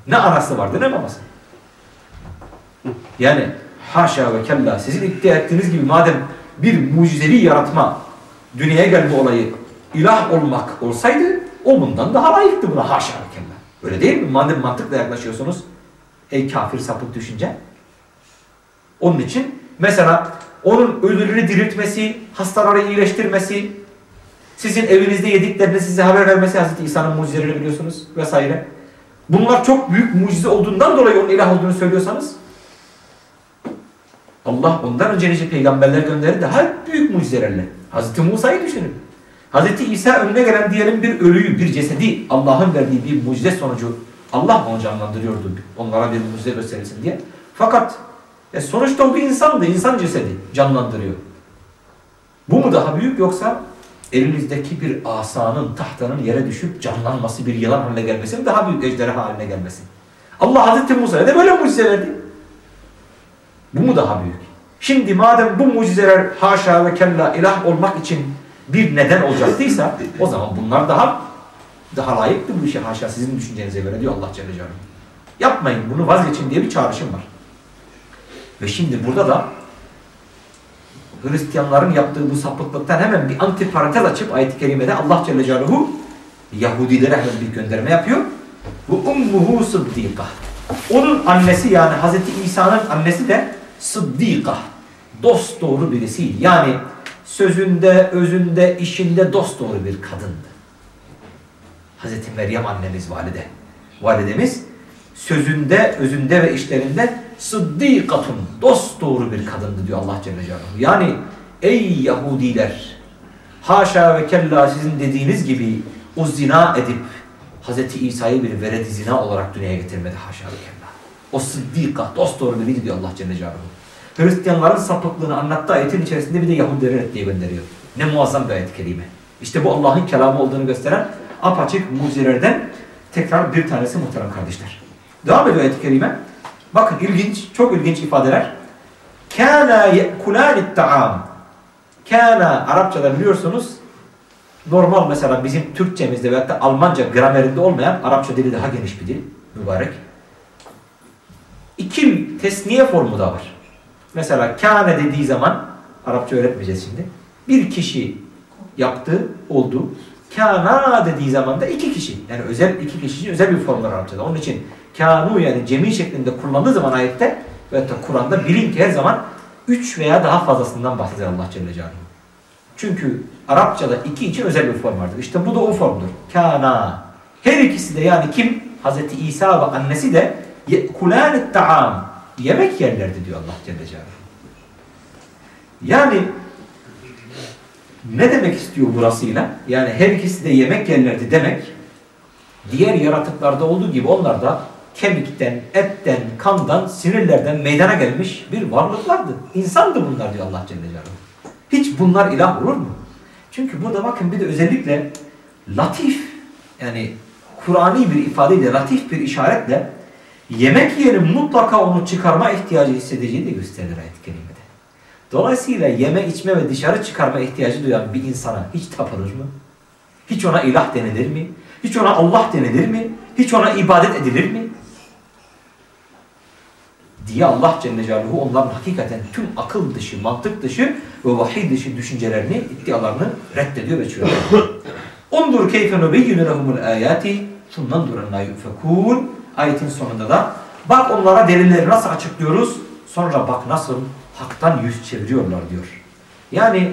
Ne anası vardı ne babası. Yani haşa ve kella sizin iddia ettiğiniz gibi madem bir mucizevi yaratma dünyaya gelme olayı ilah olmak olsaydı o bundan daha layıktı buna haşa kella. Öyle değil mi? Madem mantıkla yaklaşıyorsunuz ey kafir sapık düşünce. Onun için mesela onun ölüleri diriltmesi, hastaları iyileştirmesi, sizin evinizde yediklerini size haber vermesi Hazreti İsa'nın mucizelerini biliyorsunuz vesaire. Bunlar çok büyük mucize olduğundan dolayı onun ilah olduğunu söylüyorsanız Allah ondan önce nice peygamberler gönderdi daha büyük mucizelerle. Hazreti Musa'yı düşünün. Hazreti İsa önüne gelen diyelim bir ölüyü, bir cesedi Allah'ın verdiği bir mucize sonucu Allah onu canlandırıyordu onlara bir mucize gösterilsin diye. Fakat e sonuçta o bir insandı, insan cesedi canlandırıyor. Bu mu daha büyük yoksa elinizdeki bir asanın, tahtanın yere düşüp canlanması, bir yılan haline gelmesi mi daha büyük ejderha haline gelmesi? Allah Hazreti Musa'ya da böyle mucize verdi. Bu mu daha büyük? Şimdi madem bu mucizeler haşa ve kella ilah olmak için bir neden olacaktıysa o zaman bunlar daha daha layıktı bu işe haşa sizin düşüncenize göre diyor Allah Celle Celaluhu. Yapmayın bunu vazgeçin diye bir çağrışım var. Ve şimdi burada da Hristiyanların yaptığı bu sapıklıktan hemen bir antiparantez açıp ayet-i kerimede Allah Celle Celaluhu Yahudilere hemen bir gönderme yapıyor. Bu ummuhu sıddika. Onun annesi yani Hazreti İsa'nın annesi de sıddika. Dost doğru birisi. Yani sözünde, özünde, işinde dost doğru bir kadındı. Hazreti Meryem annemiz valide. Validemiz sözünde, özünde ve işlerinde sıddikatun, dost doğru bir kadındı diyor Allah Celle Celaluhu. Yani ey Yahudiler, haşa ve kella sizin dediğiniz gibi o zina edip Hazreti İsa'yı bir veredi zina olarak dünyaya getirmedi haşa ve kella. O sıddika, dost doğru biriydi diyor Allah Celle Celaluhu. Hristiyanların sapıklığını anlattığı ayetin içerisinde bir de Yahudileri reddiye gönderiyor. Ne muazzam bir ayet-i kerime. İşte bu Allah'ın kelamı olduğunu gösteren apaçık mucizelerden tekrar bir tanesi muhterem kardeşler. Devam ediyor ayet-i. Bakın ilginç, çok ilginç ifadeler. Kana ye'kulanit ta'am. Kana Arapçada biliyorsunuz normal mesela bizim Türkçemizde veyahut da Almanca gramerinde olmayan Arapça dili daha geniş bir dil. Mübarek. İki tesniye formu da var. Mesela kâne dediği zaman Arapça öğretmeyeceğiz şimdi. Bir kişi yaptı, oldu. Kâna dediği zaman da iki kişi. Yani özel iki kişi için özel bir form var Arapçada. Onun için kânu yani cemi şeklinde kullandığı zaman ayette ve da Kur'an'da bilin ki her zaman üç veya daha fazlasından bahseder Allah Celle Celaluhu. Çünkü Arapçada iki için özel bir form vardır. İşte bu da o formdur. Kana. Her ikisi de yani kim? Hazreti İsa ve annesi de yekulânet ta'am. Yemek yerlerdi diyor Allah Celle Celaluhu. Yani ne demek istiyor burasıyla? Yani her ikisi de yemek yerlerdi demek diğer yaratıklarda olduğu gibi onlar da kemikten, etten, kandan, sinirlerden meydana gelmiş bir varlıklardı. İnsandı bunlar diyor Allah Celle Celaluhu. Hiç bunlar ilah olur mu? Çünkü burada bakın bir de özellikle latif yani Kur'ani bir ifadeyle, latif bir işaretle yemek yiyenin mutlaka onu çıkarma ihtiyacı hissedeceğini de gösterir ayet-i kerimede. Dolayısıyla yeme, içme ve dışarı çıkarma ihtiyacı duyan bir insana hiç tapılır mı? Hiç ona ilah denilir mi? Hiç ona Allah denilir mi? Hiç ona ibadet edilir mi? Diye Allah Celle Celaluhu onların hakikaten tüm akıl dışı, mantık dışı ve vahiy dışı düşüncelerini, iddialarını reddediyor ve çürütüyor. Undur keyfe nubeyyinu lehumul ayati thummandur enna yufekun Ayetin sonunda da bak onlara delilleri nasıl açıklıyoruz sonra bak nasıl haktan yüz çeviriyorlar diyor. Yani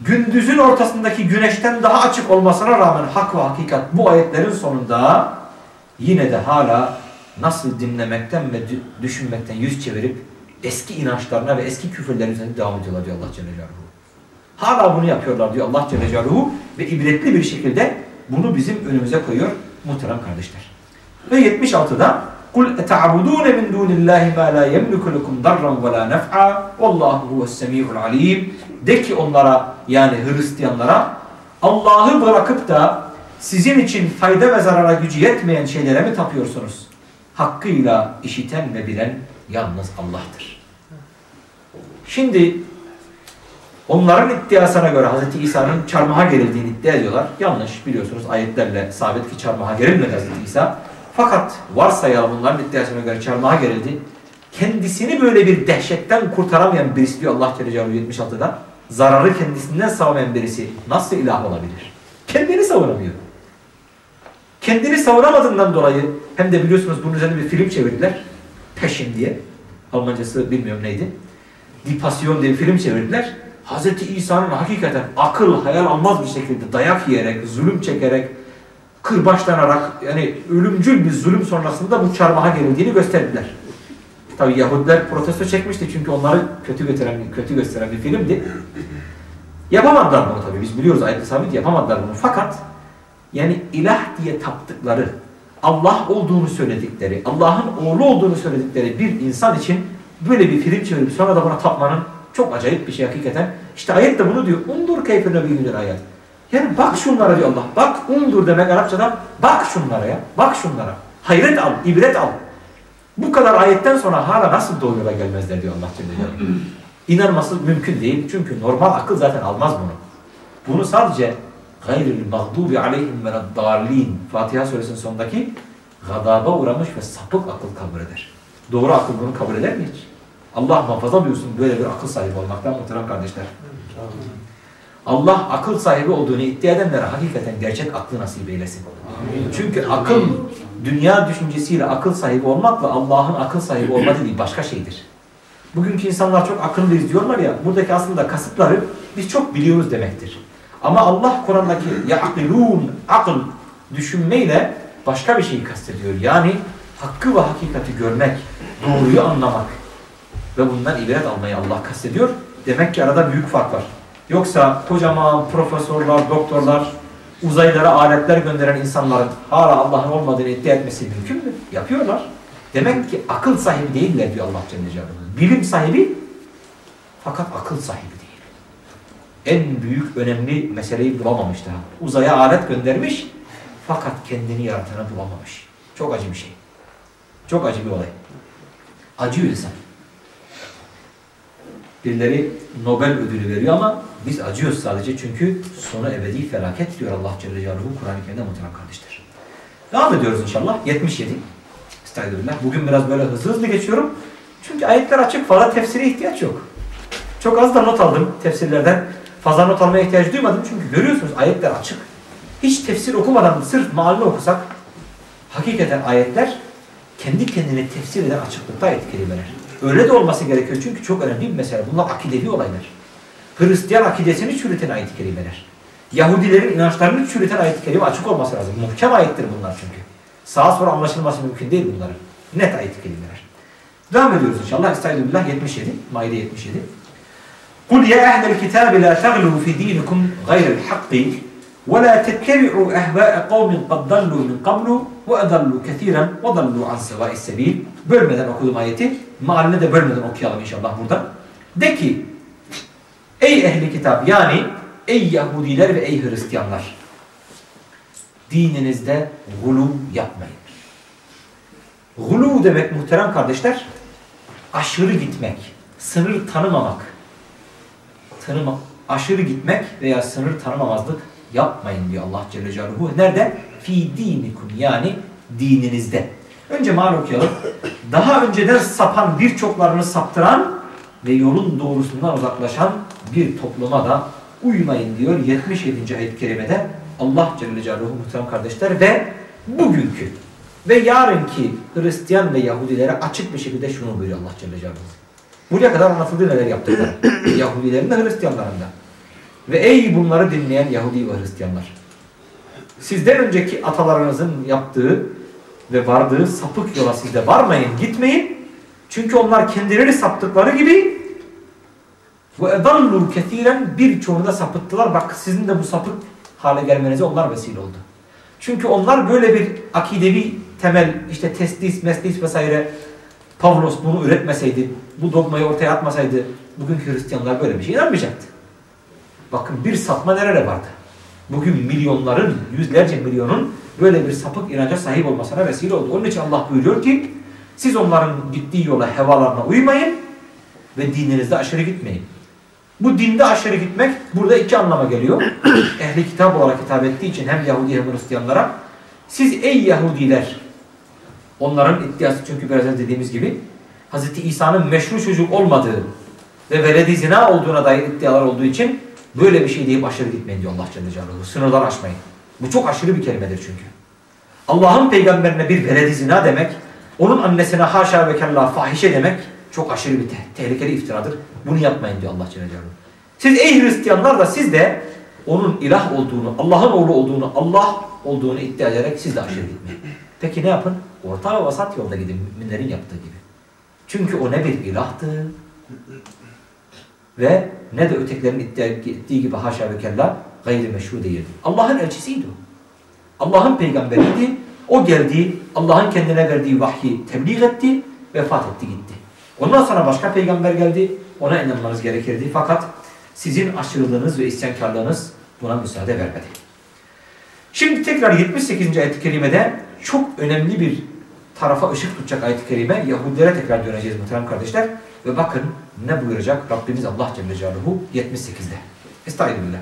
gündüzün ortasındaki güneşten daha açık olmasına rağmen hak ve hakikat bu ayetlerin sonunda yine de hala nasıl dinlemekten ve düşünmekten yüz çevirip eski inançlarına ve eski küfürlerin üzerinde devam ediyorlar diyor Allah Celle Celaluhu. Hala bunu yapıyorlar diyor Allah Celle Celaluhu ve ibretli bir şekilde bunu bizim önümüze koyuyor muhterem kardeşler. Ve 76'da قُلْ اَتَعْبُدُونَ مِنْ دُونِ اللّٰهِ مَا لَا يَمْلُكُ لَكُمْ ضَرًّا وَلَا نَفْعًا وَاللّٰهُ هُوَ السَّمِيعُ الْعَلِيمُ De ki onlara yani Hristiyanlara Allah'ı bırakıp da sizin için fayda ve zarara gücü yetmeyen şeylere mi tapıyorsunuz? Hakkıyla işiten ve bilen yalnız Allah'tır. Şimdi onların iddiasına göre Hz. İsa'nın çarmıha gerildiğini iddia ediyorlar. Yanlış biliyorsunuz ayetlerle sabit ki çarmıha gerilmedi Hz. İsa. Fakat varsayalım bunların iddiasına göre çarmıha gerildi. Kendisini böyle bir dehşetten kurtaramayan birisi diyor Allah Celle Celaluhu 76'da. Zararı kendisinden savamayan birisi nasıl ilah olabilir? Kendini savunamıyor. Kendini savunamadığından dolayı hem de biliyorsunuz bunun üzerine bir film çevirdiler. Peşin diye. Almancası bilmiyorum neydi. Die Passion diye bir film çevirdiler. Hz. İsa'nın hakikaten akıl hayal almaz bir şekilde dayak yiyerek, zulüm çekerek, kırbaçlanarak yani ölümcül bir zulüm sonrasında bu çarmıha gerildiğini gösterdiler. Tabi Yahudiler protesto çekmişti çünkü onları kötü götüren, kötü gösteren bir filmdi. Yapamadılar bunu tabi. Biz biliyoruz ayet sabit yapamadılar bunu. Fakat yani ilah diye taptıkları, Allah olduğunu söyledikleri, Allah'ın oğlu olduğunu söyledikleri bir insan için böyle bir film çevirip sonra da buna tapmanın çok acayip bir şey hakikaten. İşte ayet de bunu diyor. Undur keyfine bir ayet. Yani bak şunlara diyor Allah. Bak undur demek Arapçada bak şunlara ya. Bak şunlara. Hayret al, ibret al. Bu kadar ayetten sonra hala nasıl doğru yola gelmezler diyor Allah Celle Celaluhu. İnanması mümkün değil. Çünkü normal akıl zaten almaz bunu. Bunu sadece gayril mağdubi aleyhim ve darlin Fatiha suresinin sonundaki gadaba uğramış ve sapık akıl kabul eder. Doğru akıl bunu kabul eder mi hiç? Allah muhafaza buyursun böyle bir akıl sahibi olmaktan muhterem kardeşler. Allah akıl sahibi olduğunu iddia edenlere hakikaten gerçek aklı nasip eylesin. Çünkü akıl, dünya düşüncesiyle akıl sahibi olmakla Allah'ın akıl sahibi olma dediği başka şeydir. Bugünkü insanlar çok akıllıyız diyorlar ya, buradaki aslında kasıtları biz çok biliyoruz demektir. Ama Allah Kur'an'daki ya'kilûn, akıl düşünmeyle başka bir şeyi kastediyor. Yani hakkı ve hakikati görmek, doğruyu anlamak ve bundan ibret almayı Allah kastediyor. Demek ki arada büyük fark var. Yoksa kocaman profesörler, doktorlar, uzaylara aletler gönderen insanların hala Allah'ın olmadığını iddia etmesi mümkün mü? Yapıyorlar. Demek ki akıl sahibi değiller diyor Allah Celle Celaluhu. Bilim sahibi fakat akıl sahibi değil. En büyük önemli meseleyi bulamamış daha. Uzaya alet göndermiş fakat kendini yaratanı bulamamış. Çok acı bir şey. Çok acı bir olay. Acıyor insan. Birileri Nobel ödülü veriyor ama biz acıyoruz sadece çünkü sonu ebedi felaket diyor Allah Celle Celaluhu Kur'an-ı Kerim'de muhtemelen kardeşler. Devam ediyoruz inşallah. 77. Estağfirullah. Bugün biraz böyle hızlı hızlı geçiyorum. Çünkü ayetler açık fazla tefsire ihtiyaç yok. Çok az da not aldım tefsirlerden. Fazla not almaya ihtiyaç duymadım çünkü görüyorsunuz ayetler açık. Hiç tefsir okumadan sırf malını okusak hakikaten ayetler kendi kendine tefsir eden açıklıkta ayet kelimeler. Öyle de olması gerekiyor çünkü çok önemli bir mesele. Bunlar akidevi olaylar. Hristiyan akidesini çürüten ayet-i kerimeler. Yahudilerin inançlarını çürüten ayet-i kerime açık olması lazım. Muhkem ayettir bunlar çünkü. Sağa sonra anlaşılması mümkün değil bunların. Net ayet-i kerimeler. Devam ediyoruz inşallah. Estağfirullah 77. Maide 77. قُلْ يَا أَهْلَ الْكِتَابِ لَا تَغْلُوا فِي دِينِكُمْ غَيْرَ الْحَقِّ وَلَا تَتَّبِعُوا أَهْوَاءَ قَوْمٍ قَدْ ضَلُّوا مِنْ قَبْلُ وَأَضَلُّوا كَثِيرًا وَضَلُّوا عَنْ سَوَاءِ السَّبِيلِ Bölmeden okudum ayeti. Mealini de bölmeden okuyalım inşallah burada. De ki Ey ehli kitap yani ey Yahudiler ve ey Hristiyanlar dininizde gulu yapmayın. Gulu demek muhterem kardeşler aşırı gitmek, sınır tanımamak. Tanıma, aşırı gitmek veya sınır tanımamazlık yapmayın diyor Allah Celle Celaluhu. Nerede? Fi dinikum yani dininizde. Önce mal okuyalım. Daha önceden sapan birçoklarını saptıran ve yolun doğrusundan uzaklaşan bir topluma da uymayın diyor 77. ayet-i kerimede Allah Celle Celaluhu muhterem kardeşler ve bugünkü ve yarınki Hristiyan ve Yahudilere açık bir şekilde şunu buyuruyor Allah Celle Celaluhu. Buraya kadar anlatıldı neler yaptıkları. Yahudilerin de Hristiyanların da. Ve ey bunları dinleyen Yahudi ve Hristiyanlar. Sizden önceki atalarınızın yaptığı ve vardığı sapık yola siz de varmayın, gitmeyin. Çünkü onlar kendileri saptıkları gibi ve edallu kesiren birçoğunu da sapıttılar. Bak sizin de bu sapık hale gelmenize onlar vesile oldu. Çünkü onlar böyle bir akidevi temel işte testis, meslis vesaire Pavlos bunu üretmeseydi, bu dogmayı ortaya atmasaydı bugünkü Hristiyanlar böyle bir şey inanmayacaktı. Bakın bir sapma nerede vardı? Bugün milyonların, yüzlerce milyonun böyle bir sapık inanca sahip olmasına vesile oldu. Onun için Allah buyuruyor ki siz onların gittiği yola, hevalarına uymayın ve dininizde aşırı gitmeyin. Bu dinde aşırı gitmek burada iki anlama geliyor. Ehli kitap olarak hitap ettiği için hem Yahudi hem Hristiyanlara siz ey Yahudiler onların iddiası çünkü biraz önce dediğimiz gibi Hz. İsa'nın meşru çocuk olmadığı ve veledi zina olduğuna dair iddialar olduğu için böyle bir şey deyip aşırı gitmeyin diyor Allah Celle Celaluhu. Sınırlar aşmayın. Bu çok aşırı bir kelimedir çünkü. Allah'ın peygamberine bir veledi zina demek, onun annesine haşa ve kella fahişe demek çok aşırı bir te tehlikeli iftiradır. Bunu yapmayın diyor Allah Celle Celaluhu. Siz ey Hristiyanlar da siz de onun ilah olduğunu, Allah'ın oğlu olduğunu, Allah olduğunu iddia ederek siz de aşırı gitmeyin. Peki ne yapın? Orta ve vasat yolda gidin müminlerin yaptığı gibi. Çünkü o ne bir ilahtı ve ne de ötekilerin iddia ettiği gibi haşa ve kella gayri meşru değildi. Allah'ın elçisiydi o. Allah'ın peygamberiydi. O geldi, Allah'ın kendine verdiği vahyi tebliğ etti, vefat etti gitti. Ondan sonra başka peygamber geldi, ona inanmanız gerekirdi. Fakat sizin aşırılığınız ve isyankarlığınız buna müsaade vermedi. Şimdi tekrar 78. ayet-i kerimede çok önemli bir tarafa ışık tutacak ayet-i kerime. Yahudilere tekrar döneceğiz muhterem kardeşler. Ve bakın ne buyuracak Rabbimiz Allah Celle Celaluhu 78'de. Estağfirullah.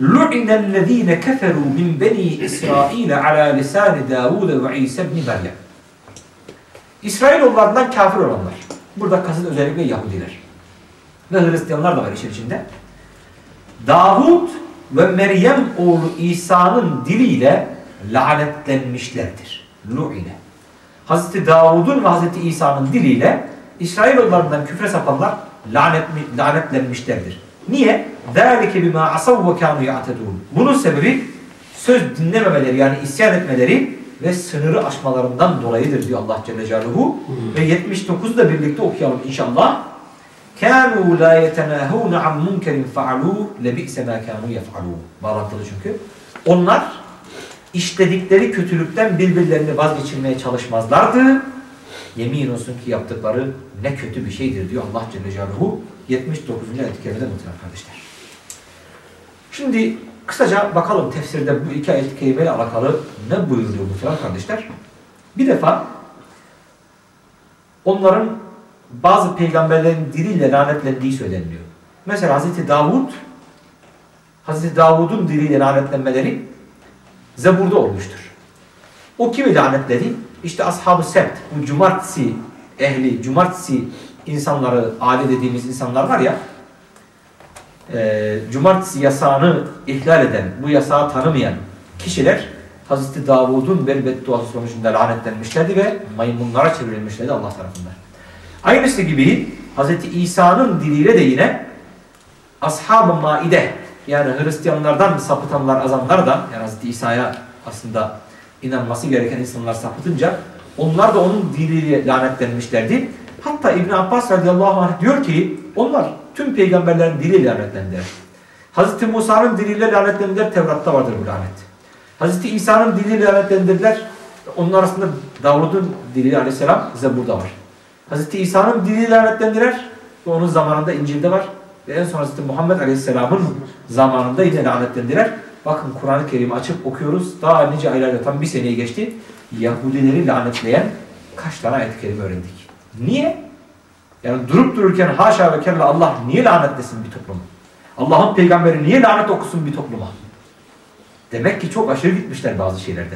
لُعِنَ الَّذ۪ينَ كَفَرُوا مِنْ بَن۪ي إِسْرَائِيلَ عَلَى لِسَانِ دَاوُدَ وَعِيسَ بْنِ مَرْيَمْ İsrailoğullarından kafir olanlar. Burada kasıt özellikle Yahudiler. Ve Hristiyanlar da var işin içinde. Davud ve Meryem oğlu İsa'nın diliyle lanetlenmişlerdir. Lu'ine. Hazreti Davud'un ve Hazreti İsa'nın diliyle İsrailoğullarından küfre sapanlar lanet, lanetlenmişlerdir. Niye? ذَٰلِكَ بِمَا عَصَوْ وَكَانُوا يَعْتَدُونَ Bunun sebebi söz dinlememeleri yani isyan etmeleri ve sınırı aşmalarından dolayıdır diyor Allah Celle Celaluhu. Ve 79'u da birlikte okuyalım inşallah. كَانُوا لَا يَتَنَاهُونَ عَنْ مُنْكَرٍ فَعَلُوهُ لَبِئْسَ مَا كَانُوا يَفْعَلُونَ Bağlantılı çünkü. Onlar işledikleri kötülükten birbirlerini vazgeçirmeye çalışmazlardı. Yemin olsun ki yaptıkları ne kötü bir şeydir diyor Allah Celle Celaluhu 79. ayet-i kerimede muhtemelen kardeşler. Şimdi kısaca bakalım tefsirde bu iki ayet-i kerimeyle alakalı ne buyuruyor muhtemelen kardeşler. Bir defa onların bazı peygamberlerin diliyle lanetlendiği söyleniliyor. Mesela Hazreti Davud Hazreti Davud'un diliyle lanetlenmeleri Zebur'da olmuştur. O kimi lanetledi? İşte ashab-ı sebt, bu cumartesi ehli, cumartesi insanları, aile dediğimiz insanlar var ya, e, cumartesi yasağını ihlal eden, bu yasağı tanımayan kişiler Hazreti Davud'un bir bedduası sonucunda lanetlenmişlerdi ve maymunlara çevrilmişlerdi Allah tarafından. Aynısı gibi Hazreti İsa'nın diliyle de yine Ashab-ı Maide yani Hristiyanlardan sapıtanlar azanlar da yani Hazreti İsa'ya aslında inanması gereken insanlar sapıtınca onlar da onun diliyle lanetlenmişlerdi. Hatta İbn Abbas radıyallahu anh diyor ki onlar tüm peygamberlerin diliyle lanetlendiler. Hazreti Musa'nın diliyle lanetlendiler. Tevrat'ta vardır bu lanet. Hazreti İsa'nın diliyle lanetlendirdiler. Onun arasında Davud'un diliyle aleyhisselam Zebur'da var. Hazreti İsa'nın diliyle lanetlendiler. Ve onun zamanında İncil'de var. Ve en son Hazreti Muhammed Aleyhisselam'ın zamanında yine lanetlendiler. Bakın Kur'an-ı Kerim'i açıp okuyoruz. Daha nice aylarda tam bir seneyi geçti. Yahudileri lanetleyen kaç tane ayet-i kerime öğrendik. Niye? Yani durup dururken haşa ve kella Allah niye lanetlesin bir toplumu? Allah'ın peygamberi niye lanet okusun bir topluma? Demek ki çok aşırı gitmişler bazı şeylerde.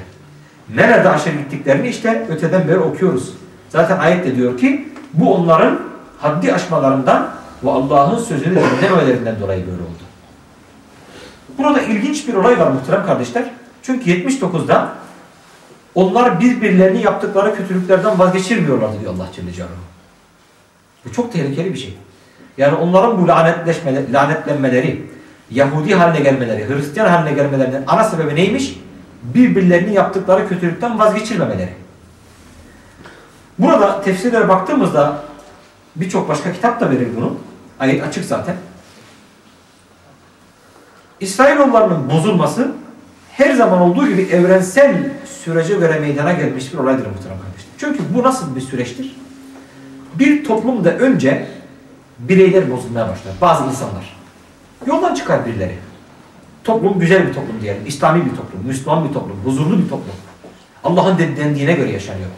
Nerede aşırı gittiklerini işte öteden beri okuyoruz. Zaten ayet de diyor ki bu onların haddi aşmalarından ve Allah'ın sözünü dinlemelerinden dolayı böyle oldu. Burada ilginç bir olay var muhterem kardeşler. Çünkü 79'da onlar birbirlerini yaptıkları kötülüklerden vazgeçirmiyorlardı diyor Allah Celle Celaluhu. Bu çok tehlikeli bir şey. Yani onların bu lanetleşmeleri, lanetlenmeleri, Yahudi haline gelmeleri, Hristiyan haline gelmelerinin ana sebebi neymiş? Birbirlerini yaptıkları kötülükten vazgeçirmemeleri. Burada tefsirlere baktığımızda birçok başka kitap da verir bunu. Ayet açık zaten. İsrailoğullarının bozulması her zaman olduğu gibi evrensel sürece göre meydana gelmiş bir olaydır muhterem kardeşler. Çünkü bu nasıl bir süreçtir? Bir toplumda önce bireyler bozulmaya başlar. Bazı insanlar. Yoldan çıkar birileri. Toplum güzel bir toplum diyelim. İslami bir toplum, Müslüman bir toplum, huzurlu bir toplum. Allah'ın dendiğine göre yaşanıyor.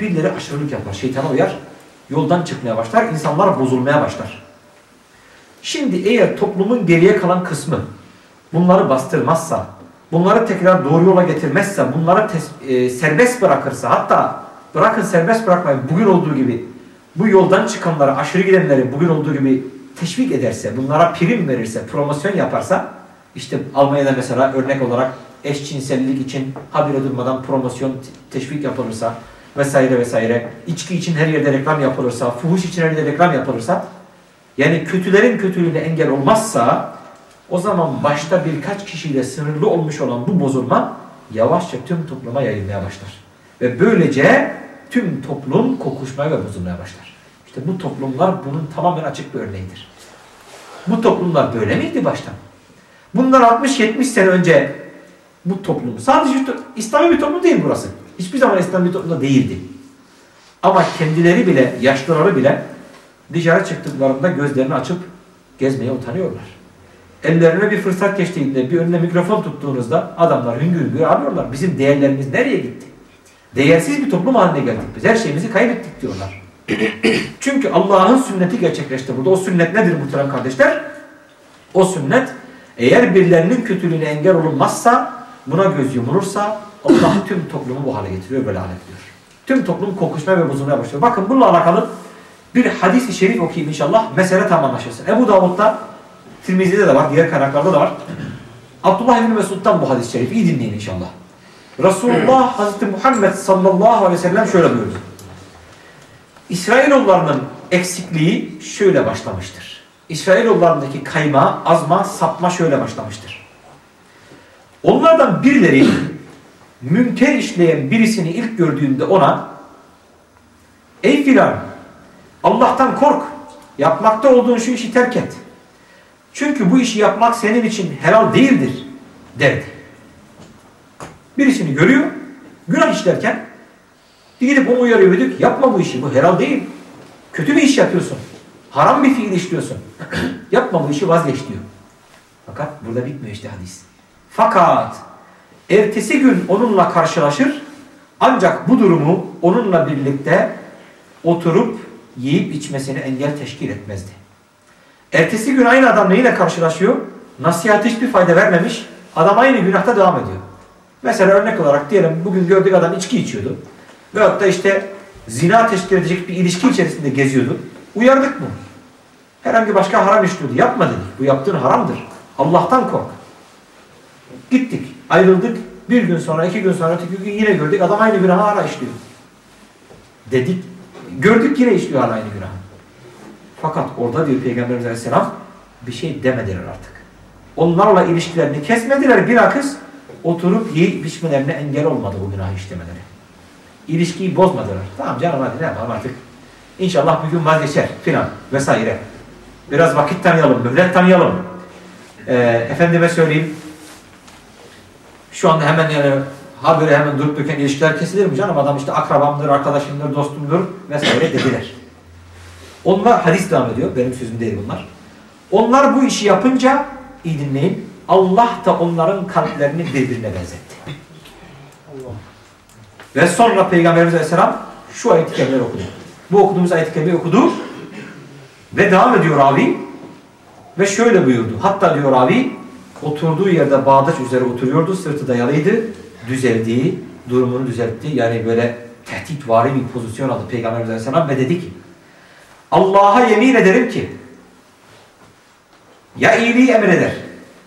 Birileri aşırılık yapar, şeytana uyar, yoldan çıkmaya başlar, insanlar bozulmaya başlar. Şimdi eğer toplumun geriye kalan kısmı bunları bastırmazsa, bunları tekrar doğru yola getirmezse, bunları e, serbest bırakırsa, hatta bırakın serbest bırakmayın, bugün olduğu gibi bu yoldan çıkanları, aşırı gidenleri bugün olduğu gibi teşvik ederse, bunlara prim verirse, promosyon yaparsa, işte Almanya'da mesela örnek olarak eşcinsellik için habire durmadan promosyon, teşvik yapılırsa vesaire vesaire, içki için her yerde reklam yapılırsa, fuhuş için her yerde reklam yapılırsa, yani kötülerin kötülüğüne engel olmazsa, o zaman başta birkaç kişiyle sınırlı olmuş olan bu bozulma yavaşça tüm topluma yayılmaya başlar. Ve böylece tüm toplum kokuşmaya ve bozulmaya başlar. İşte bu toplumlar bunun tamamen açık bir örneğidir. Bu toplumlar böyle miydi baştan? Bundan 60-70 sene önce bu toplum, sadece İslami bir toplum değil burası. Hiçbir zaman İslami bir toplumda değildi. Ama kendileri bile, yaşlıları bile dışarı çıktıklarında gözlerini açıp gezmeye utanıyorlar. Ellerine bir fırsat geçtiğinde, bir önüne mikrofon tuttuğunuzda adamlar hüngür hüngür ağlıyorlar. Bizim değerlerimiz nereye gitti? Değersiz bir toplum haline geldik biz. Her şeyimizi kaybettik diyorlar. Çünkü Allah'ın sünneti gerçekleşti burada. O sünnet nedir muhterem kardeşler? O sünnet eğer birilerinin kötülüğüne engel olunmazsa, buna göz yumulursa Allah tüm toplumu bu hale getiriyor, böyle hale getiriyor. Tüm toplum kokuşmaya ve bozulmaya başlıyor. Bakın bununla alakalı bir hadis-i şerif okuyayım inşallah. Mesele tam anlaşılsın. Ebu Davud'da, Tirmizi'de de var, diğer kaynaklarda da var. Abdullah İbni Mesud'dan bu hadis-i şerif. İyi dinleyin inşallah. Resulullah Hazreti Muhammed sallallahu aleyhi ve sellem şöyle buyurdu. İsrailoğullarının eksikliği şöyle başlamıştır. İsrailoğullarındaki kayma, azma, sapma şöyle başlamıştır. Onlardan birileri münker işleyen birisini ilk gördüğünde ona Ey filan Allah'tan kork. Yapmakta olduğun şu işi terk et. Çünkü bu işi yapmak senin için helal değildir derdi. Birisini görüyor, günah işlerken gidip onu uyarıyor diyor ki yapma bu işi, bu helal değil. Kötü bir iş yapıyorsun. Haram bir fiil işliyorsun. yapma bu işi vazgeç diyor. Fakat burada bitmiyor işte hadis. Fakat ertesi gün onunla karşılaşır ancak bu durumu onunla birlikte oturup yiyip içmesini engel teşkil etmezdi. Ertesi gün aynı adam neyle karşılaşıyor? Nasihat hiçbir fayda vermemiş. Adam aynı günahta devam ediyor. Mesela örnek olarak diyelim bugün gördük adam içki içiyordu. Veyahut da işte zina teşkil edecek bir ilişki içerisinde geziyordu. Uyardık mı? Herhangi başka haram işliyordu. Yapma dedik. Bu yaptığın haramdır. Allah'tan kork. Gittik. Ayrıldık. Bir gün sonra, iki gün sonra, öteki gün yine gördük. Adam aynı günahı hala işliyor. Dedik. Gördük yine işliyor hala aynı günahı. Fakat orada diyor Peygamberimiz Aleyhisselam bir şey demediler artık. Onlarla ilişkilerini kesmediler. Bilakis oturup yiyip içmelerine engel olmadı bu günah işlemeleri. İlişkiyi bozmadılar. Tamam canım hadi ne yapalım artık. İnşallah bir gün vazgeçer filan vesaire. Biraz vakit tanıyalım, mühlet tanıyalım. Ee, efendime söyleyeyim. Şu anda hemen yani ha böyle hemen durup döken ilişkiler kesilir mi canım? Adam işte akrabamdır, arkadaşımdır, dostumdur vesaire dediler. Onlar hadis devam ediyor. Benim sözüm değil bunlar. Onlar bu işi yapınca iyi dinleyin. Allah da onların kalplerini birbirine benzetti. Allah. Ve sonra Peygamberimiz Aleyhisselam şu kerimeleri okudu. Bu okuduğumuz kerimeyi okudu. Ve devam ediyor abi. Ve şöyle buyurdu. Hatta diyor abi oturduğu yerde bağdaş üzere oturuyordu. Sırtı dayalıydı. Düzeldiği, durumunu düzeltti. Yani böyle tehditvari bir pozisyon aldı Peygamberimiz Aleyhisselam ve dedi ki Allah'a yemin ederim ki ya iyiliği emreder,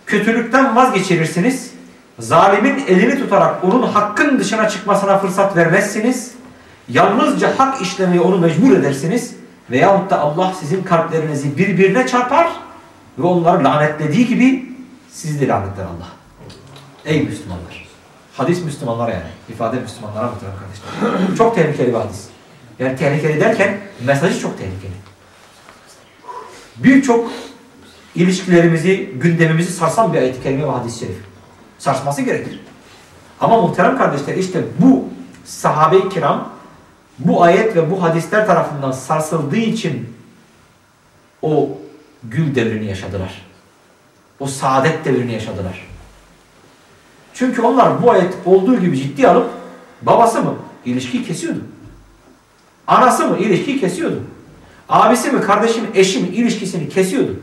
kötülükten vazgeçirirsiniz, zalimin elini tutarak onun hakkın dışına çıkmasına fırsat vermezsiniz, yalnızca hak işlemeye onu mecbur edersiniz veyahut da Allah sizin kalplerinizi birbirine çarpar ve onları lanetlediği gibi sizi de lanetler Allah. Ey Müslümanlar! Hadis Müslümanlara yani. ifade Müslümanlara muhtemelen kardeşler. Çok tehlikeli bir hadis. Yani tehlikeli derken mesajı çok tehlikeli. Birçok ilişkilerimizi, gündemimizi sarsan bir ayet-i kerime ve hadis-i şerif. Sarsması gerekir. Ama muhterem kardeşler işte bu sahabe-i kiram bu ayet ve bu hadisler tarafından sarsıldığı için o gül devrini yaşadılar. O saadet devrini yaşadılar. Çünkü onlar bu ayet olduğu gibi ciddi alıp babası mı ilişkiyi kesiyordu. Anası mı ilişkiyi kesiyordu. Abisi mi kardeşi mi eşi mi ilişkisini kesiyordu.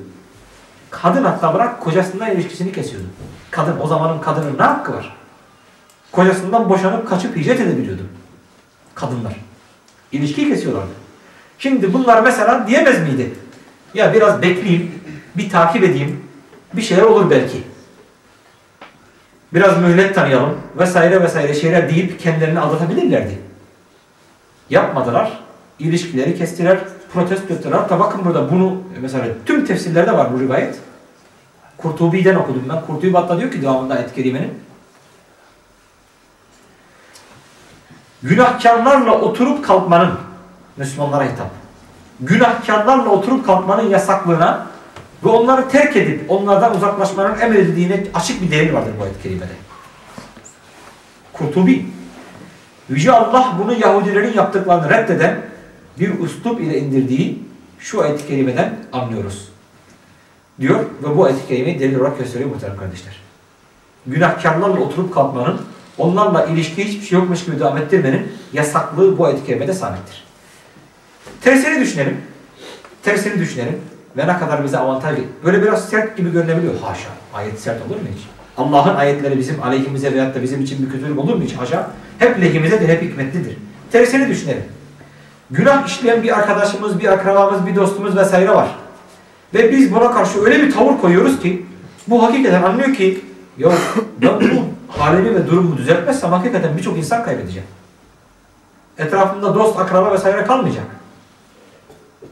Kadın hatta bırak kocasından ilişkisini kesiyordu. Kadın o zamanın kadının ne hakkı var? Kocasından boşanıp kaçıp hicret edebiliyordu. Kadınlar. İlişkiyi kesiyorlardı. Şimdi bunlar mesela diyemez miydi? Ya biraz bekleyeyim, bir takip edeyim, bir şeyler olur belki. Biraz mühlet tanıyalım vesaire vesaire şeyler deyip kendilerini aldatabilirlerdi. Yapmadılar. İlişkileri kestiler, protesto ettiler. Hatta bakın burada bunu mesela tüm tefsirlerde var bu rivayet. Kurtubi'den okudum ben. Kurtubi hatta diyor ki devamında ayet-i günahkarlarla oturup kalkmanın Müslümanlara hitap. Günahkarlarla oturup kalkmanın yasaklığına ve onları terk edip onlardan uzaklaşmanın emredildiğine açık bir delil vardır bu ayet-i kerimede. Kurtubi. Yüce Allah bunu Yahudilerin yaptıklarını reddeden bir üslup ile indirdiği şu ayet-i anlıyoruz. Diyor ve bu ayet-i kerimeyi delil olarak gösteriyor muhterem kardeşler. Günahkarlarla oturup kalkmanın, onlarla ilişki hiçbir şey yokmuş gibi devam ettirmenin yasaklığı bu ayet-i kerimede sabittir. Tersini düşünelim. Tersini düşünelim. Ve ne kadar bize avantaj Böyle biraz sert gibi görünebiliyor. Haşa. Ayet sert olur mu hiç? Allah'ın ayetleri bizim aleyhimize veyahut da bizim için bir kötülük olur mu hiç? Haşa. Hep lehimizedir, hep hikmetlidir. Tersini düşünelim. Günah işleyen bir arkadaşımız, bir akrabamız, bir dostumuz vesaire var. Ve biz buna karşı öyle bir tavır koyuyoruz ki bu hakikaten anlıyor ki ya ben bu halimi ve durumu düzeltmezsem hakikaten birçok insan kaybedeceğim. Etrafımda dost, akraba vesaire kalmayacak.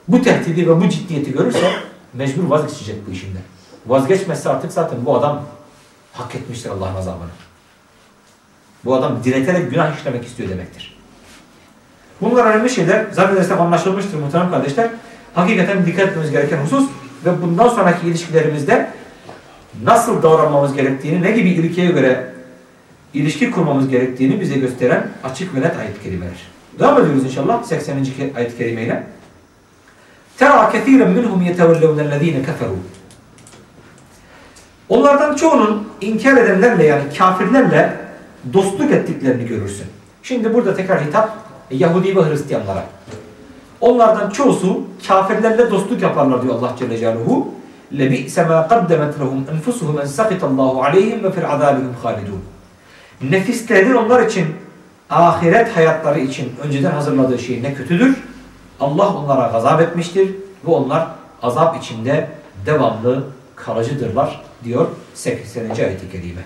Bu tehdidi ve bu ciddiyeti görürse mecbur vazgeçecek bu işinden. Vazgeçmezse artık zaten bu adam hak etmiştir Allah'ın azabını. Bu adam direterek günah işlemek istiyor demektir. Bunlar önemli şeyler. Zannedersem anlaşılmıştır muhterem kardeşler. Hakikaten dikkat etmemiz gereken husus ve bundan sonraki ilişkilerimizde nasıl davranmamız gerektiğini, ne gibi ilkeye göre ilişki kurmamız gerektiğini bize gösteren açık ve net ayet-i kerimeler. Devam ediyoruz inşallah 80. ayet-i kerimeyle. Tera kethiren minhum yetevellevnellezine keferu. Onlardan çoğunun inkar edenlerle yani kafirlerle dostluk ettiklerini görürsün. Şimdi burada tekrar hitap Yahudi ve Hristiyanlara. Onlardan çoğusu kafirlerle dostluk yaparlar diyor Allah Celle Celaluhu. لَبِئْسَ مَا قَدَّمَتْ لَهُمْ أَنْفُسُهُمْ اَنْ سَقِتَ اللّٰهُ عَلَيْهِمْ وَفِي الْعَذَابِهِمْ خَالِدُونَ Nefislerinin onlar için ahiret hayatları için önceden hazırladığı şey ne kötüdür. Allah onlara gazap etmiştir ve onlar azap içinde devamlı kalıcıdırlar diyor 80. ayet-i kerime.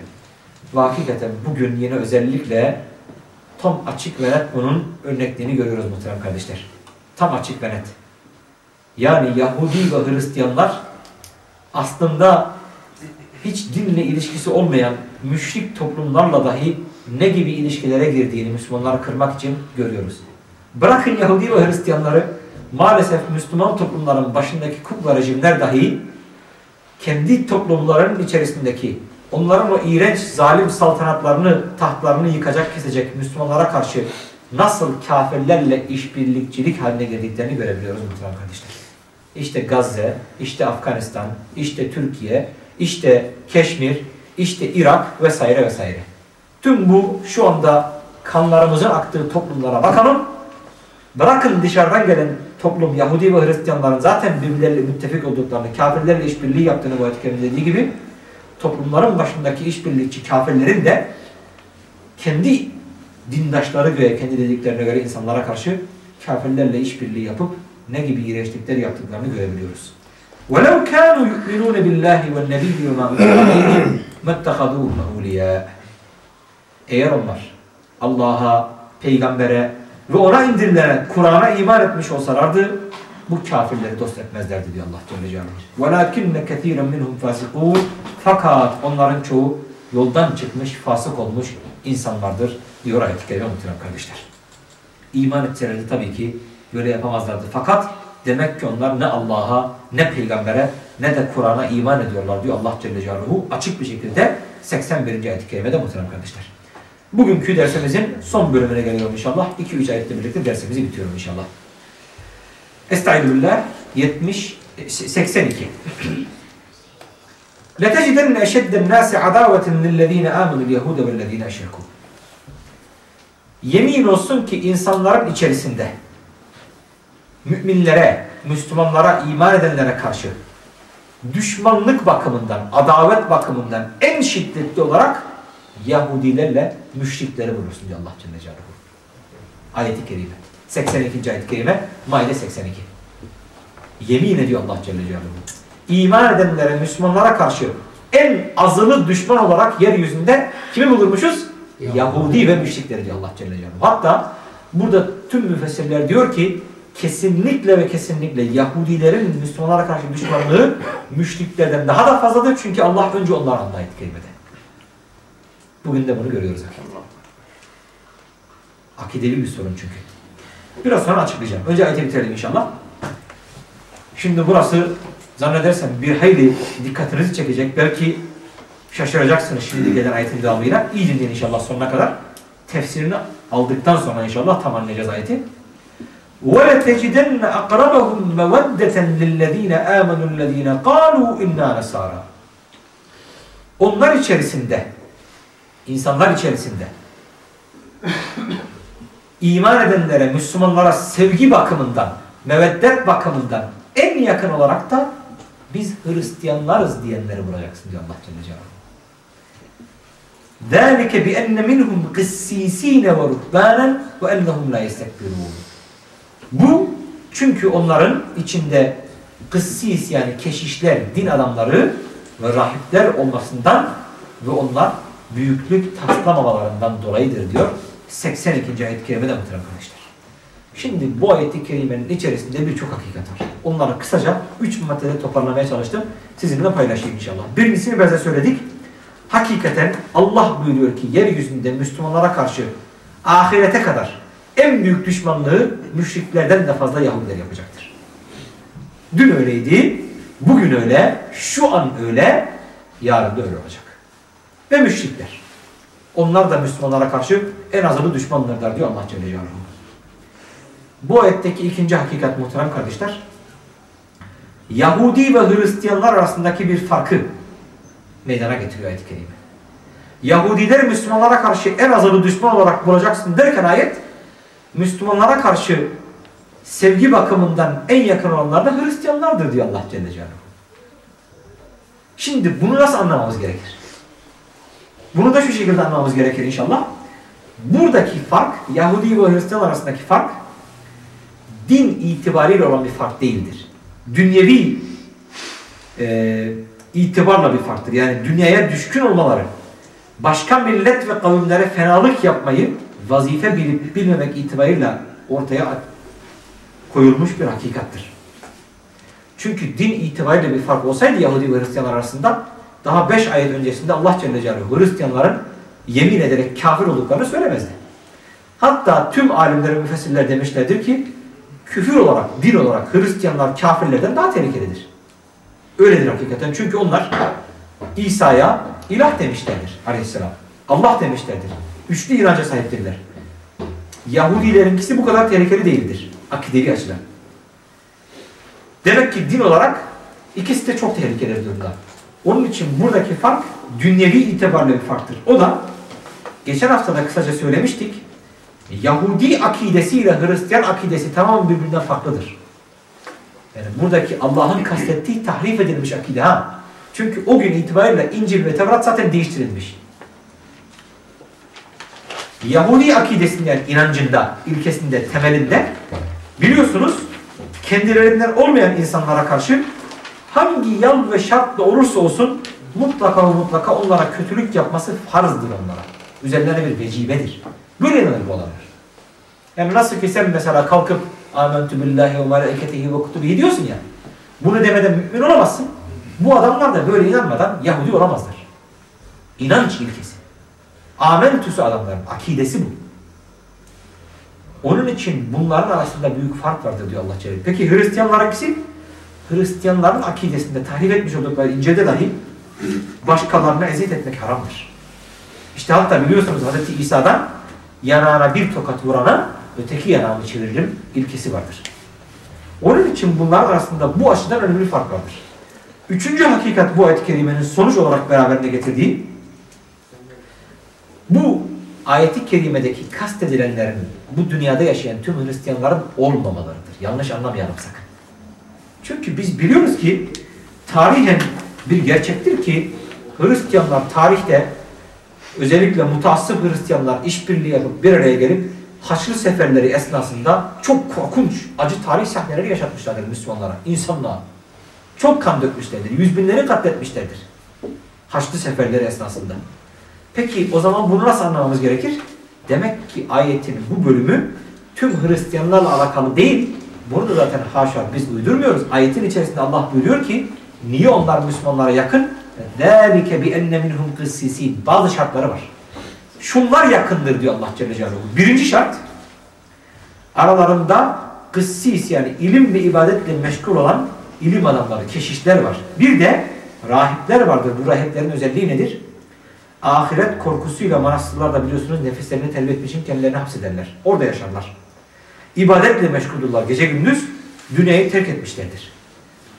Ve hakikaten bugün yine özellikle tam açık ve net bunun örnekliğini görüyoruz muhterem kardeşler. Tam açık ve net. Yani Yahudi ve Hristiyanlar aslında hiç dinle ilişkisi olmayan müşrik toplumlarla dahi ne gibi ilişkilere girdiğini Müslümanları kırmak için görüyoruz. Bırakın Yahudi ve Hristiyanları maalesef Müslüman toplumların başındaki kukla rejimler dahi kendi toplumlarının içerisindeki onların o iğrenç zalim saltanatlarını, tahtlarını yıkacak, kesecek Müslümanlara karşı nasıl kafirlerle işbirlikçilik haline girdiklerini görebiliyoruz muhtemelen kardeşler. İşte Gazze, işte Afganistan, işte Türkiye, işte Keşmir, işte Irak vesaire vesaire. Tüm bu şu anda kanlarımızın aktığı toplumlara bakalım. Bırakın dışarıdan gelen toplum Yahudi ve Hristiyanların zaten birbirleriyle müttefik olduklarını, kafirlerle işbirliği yaptığını bu ayet dediği gibi toplumların başındaki işbirlikçi kafirlerin de kendi dindaşları göre, kendi dediklerine göre insanlara karşı kafirlerle işbirliği yapıp ne gibi iğrençlikler yaptıklarını görebiliyoruz. وَلَوْ كَانُوا يُؤْمِنُونَ بِاللّٰهِ وَالنَّبِيِّ وَمَا أُنْزِلَ مَتَّخَذُوهُمْ أَوْلِيَاءَ Eğer onlar Allah'a, peygambere ve ona indirilene, Kur'an'a iman etmiş olsalardı bu kafirleri dost etmezlerdi diyor Allah Celle Celaluhu. وَلَكِنَّ كَثِيرًا مِنْهُمْ فَاسِقُونَ Fakat onların çoğu yoldan çıkmış, fasık olmuş insanlardır diyor ayet-i kerime muhtemelen kardeşler. İman etselerdi tabii ki böyle yapamazlardı. Fakat demek ki onlar ne Allah'a, ne peygambere, ne de Kur'an'a iman ediyorlar diyor Allah Celle Celaluhu açık bir şekilde 81. ayet-i kerimede muhterem kardeşler. Bugünkü dersimizin son bölümüne geliyorum inşallah. 2-3 ayetle birlikte dersimizi bitiriyorum inşallah. Estağfirullah 70 82 لَتَجِدَنَّ اَشَدَّ النَّاسِ عَدَاوَةً لِلَّذ۪ينَ آمَنُوا الْيَهُودَ وَالَّذ۪ينَ اَشْرَكُوا Yemin olsun ki insanların içerisinde müminlere, Müslümanlara, iman edenlere karşı düşmanlık bakımından, adavet bakımından en şiddetli olarak Yahudilerle müşrikleri bulursun diyor Allah Celle Celaluhu. Ayet-i Kerime. 82. ayet-i kerime Maide 82. Yemin ediyor Allah Celle Celaluhu. İman edenlere, Müslümanlara karşı en azılı düşman olarak yeryüzünde kimi bulurmuşuz? Yahudi. Yahudi ve müşrikleri diyor Allah Celle Celaluhu. Hatta burada tüm müfessirler diyor ki kesinlikle ve kesinlikle Yahudilerin Müslümanlara karşı düşmanlığı müşriklerden daha da fazladır. Çünkü Allah önce onları anla ayet-i kerimede. Bugün de bunu görüyoruz. Akidevi bir sorun çünkü. Biraz sonra açıklayacağım. Önce ayeti bitirelim inşallah. Şimdi burası zannedersem bir hayli dikkatinizi çekecek. Belki şaşıracaksınız şimdi gelen ayetin devamıyla. İyi dinleyin inşallah sonuna kadar. Tefsirini aldıktan sonra inşallah tamamlayacağız ayeti. وَلَتَجِدَنَّ أَقْرَبَهُمْ مَوَدَّةً لِلَّذ۪ينَ آمَنُوا الَّذ۪ينَ قَالُوا اِنَّا نَسَارًا Onlar içerisinde, insanlar içerisinde iman edenlere, Müslümanlara sevgi bakımından, meveddet bakımından en yakın olarak da biz Hristiyanlarız diyenleri bulacaksın diyor Allah Celle Celaluhu. ذَٰلِكَ بِأَنَّ مِنْهُمْ قِسِّيس۪ينَ وَرُهْبَانًا وَاَنَّهُمْ لَا يَسْتَكْبِرُونَ Bu çünkü onların içinde kıssis yani keşişler, din adamları ve rahipler olmasından ve onlar büyüklük taslamamalarından dolayıdır diyor. 82. ayet-i kerimede muhtemelen arkadaşlar. Şimdi bu ayet-i kerimenin içerisinde birçok hakikat var. Onları kısaca 3 maddede toparlamaya çalıştım. Sizinle paylaşayım inşallah. Birincisini da söyledik. Hakikaten Allah buyuruyor ki yeryüzünde Müslümanlara karşı ahirete kadar en büyük düşmanlığı müşriklerden de fazla Yahudiler yapacaktır. Dün öyleydi, bugün öyle, şu an öyle, yarın da öyle olacak. Ve müşrikler. Onlar da Müslümanlara karşı en azılı düşmanlardır diyor Allah Celle Celaluhu. Bu ayetteki ikinci hakikat muhterem kardeşler, Yahudi ve Hristiyanlar arasındaki bir farkı meydana getiriyor ayet-i kerime. Yahudiler Müslümanlara karşı en azılı düşman olarak bulacaksın derken ayet, Müslümanlara karşı sevgi bakımından en yakın olanlar da Hristiyanlardır diyor Allah Celle Celaluhu. Şimdi bunu nasıl anlamamız gerekir? Bunu da şu şekilde anlamamız gerekir inşallah. Buradaki fark, Yahudi ve Hristiyan arasındaki fark, din itibariyle olan bir fark değildir. Dünyevi e, itibarla bir farktır. Yani dünyaya düşkün olmaları, başka millet ve kavimlere fenalık yapmayı vazife bilip bilmemek itibarıyla ortaya koyulmuş bir hakikattır. Çünkü din itibariyle bir fark olsaydı Yahudi ve Hristiyanlar arasında daha beş ayet öncesinde Allah Celle Celaluhu Hristiyanların yemin ederek kafir olduklarını söylemezdi. Hatta tüm alimler ve müfessirler demişlerdir ki küfür olarak, din olarak Hristiyanlar kafirlerden daha tehlikelidir. Öyledir hakikaten. Çünkü onlar İsa'ya ilah demişlerdir aleyhisselam. Allah demişlerdir. Üçlü inanca sahiptirler. Yahudilerinkisi bu kadar tehlikeli değildir. Akidevi açıdan. Demek ki din olarak ikisi de çok tehlikeli durumda. Onun için buradaki fark dünyevi itibarlı bir farktır. O da geçen hafta da kısaca söylemiştik. Yahudi akidesiyle Hristiyan akidesi tamamen birbirinden farklıdır. Yani buradaki Allah'ın kastettiği tahrif edilmiş akide ha. Çünkü o gün itibariyle İncil ve Tevrat zaten değiştirilmiş. Yahudi akidesinin yani inancında, ilkesinde, temelinde biliyorsunuz kendilerinden olmayan insanlara karşı hangi yal ve şartla olursa olsun mutlaka ve mutlaka onlara kötülük yapması farzdır onlara. Üzerlerine bir vecibedir. Böyle inanır bu adamlar. Yani nasıl ki sen mesela kalkıp Âmentü billahi ve meleketihi ve kutubihi diyorsun ya. Bunu demeden mümin olamazsın. Bu adamlar da böyle inanmadan Yahudi olamazlar. İnanç ilkesi. Amentüsü adamların akidesi bu. Onun için bunların arasında büyük fark vardır diyor Allah Celle. Peki Hristiyanlar hangisi? Hristiyanların akidesinde tahrif etmiş oldukları İncil'de dahi Başkalarına eziyet etmek haramdır. İşte hatta biliyorsunuz Hz. İsa'dan yanağına bir tokat vurana öteki yanağını çeviririm ilkesi vardır. Onun için bunlar arasında bu açıdan önemli bir fark vardır. Üçüncü hakikat bu ayet-i kerimenin sonuç olarak beraberinde getirdiği bu ayet-i kerimedeki kastedilenlerin bu dünyada yaşayan tüm Hristiyanların olmamalarıdır. Yanlış anlamayalım sakın. Çünkü biz biliyoruz ki tarihen bir gerçektir ki Hristiyanlar tarihte özellikle mutaassıp Hristiyanlar işbirliği yapıp bir araya gelip Haçlı seferleri esnasında çok korkunç, acı tarih sahneleri yaşatmışlardır Müslümanlara, insanlığa. Çok kan dökmüşlerdir, yüz binleri katletmişlerdir. Haçlı seferleri esnasında. Peki o zaman bunu nasıl anlamamız gerekir? Demek ki ayetin bu bölümü tüm Hristiyanlarla alakalı değil. Bunu da zaten haşa biz uydurmuyoruz. Ayetin içerisinde Allah buyuruyor ki niye onlar Müslümanlara yakın? ذَٰلِكَ بِأَنَّ مِنْهُمْ قِسِّس۪ينَ Bazı şartları var. Şunlar yakındır diyor Allah Celle Celaluhu. Birinci şart aralarında kıssis yani ilim ve ibadetle meşgul olan ilim adamları, keşişler var. Bir de rahipler vardır. Bu rahiplerin özelliği nedir? Ahiret korkusuyla manastırlarda biliyorsunuz nefislerini telbih etmek için kendilerini hapsederler. Orada yaşarlar. İbadetle meşguldurlar. Gece gündüz dünyayı terk etmişlerdir.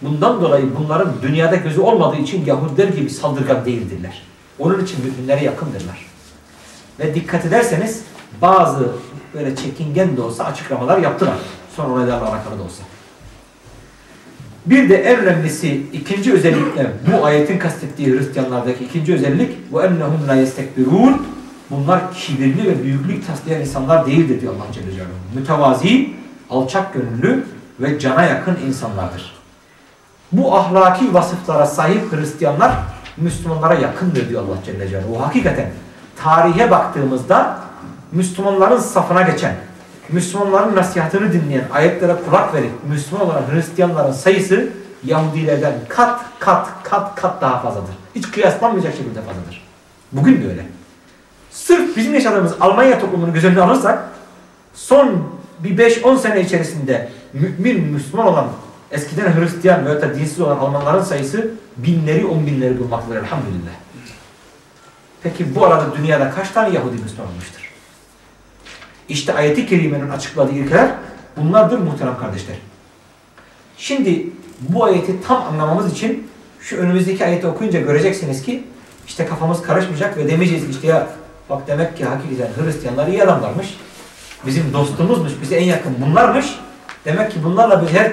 Bundan dolayı bunların dünyada gözü olmadığı için Yahudiler gibi saldırgan değildirler. Onun için müminlere yakındırlar. Ve dikkat ederseniz bazı böyle çekingen de olsa açıklamalar yaptılar. Son olaylarla alakalı da olsa. Bir de en önemlisi ikinci özellikle bu ayetin kastettiği Hristiyanlardaki ikinci özellik bu ennehum la yestekbirun bunlar kibirli ve büyüklük taslayan insanlar değildir diyor Allah Celle Celaluhu. Mütevazi, alçak gönüllü ve cana yakın insanlardır. Bu ahlaki vasıflara sahip Hristiyanlar Müslümanlara yakındır diyor Allah Celle Celaluhu. Hakikaten tarihe baktığımızda Müslümanların safına geçen, Müslümanların nasihatını dinleyen, ayetlere kulak verip Müslüman olan Hristiyanların sayısı Yahudilerden kat kat kat kat daha fazladır. Hiç kıyaslanmayacak şekilde fazladır. Bugün de öyle. Sırf bizim yaşadığımız Almanya toplumunu göz önüne alırsak son bir 5-10 sene içerisinde mümin, Müslüman olan eskiden Hristiyan veya da dinsiz olan Almanların sayısı binleri, on binleri bulmaktadır elhamdülillah. Peki bu arada dünyada kaç tane Yahudi Müslüman olmuştur? İşte ayeti kerimenin açıkladığı ilkeler bunlardır muhterem kardeşler. Şimdi bu ayeti tam anlamamız için şu önümüzdeki ayeti okuyunca göreceksiniz ki işte kafamız karışmayacak ve demeyeceğiz işte ya bak demek ki hakikaten Hristiyanlar iyi adamlarmış. Bizim dostumuzmuş, bize en yakın bunlarmış. Demek ki bunlarla biz her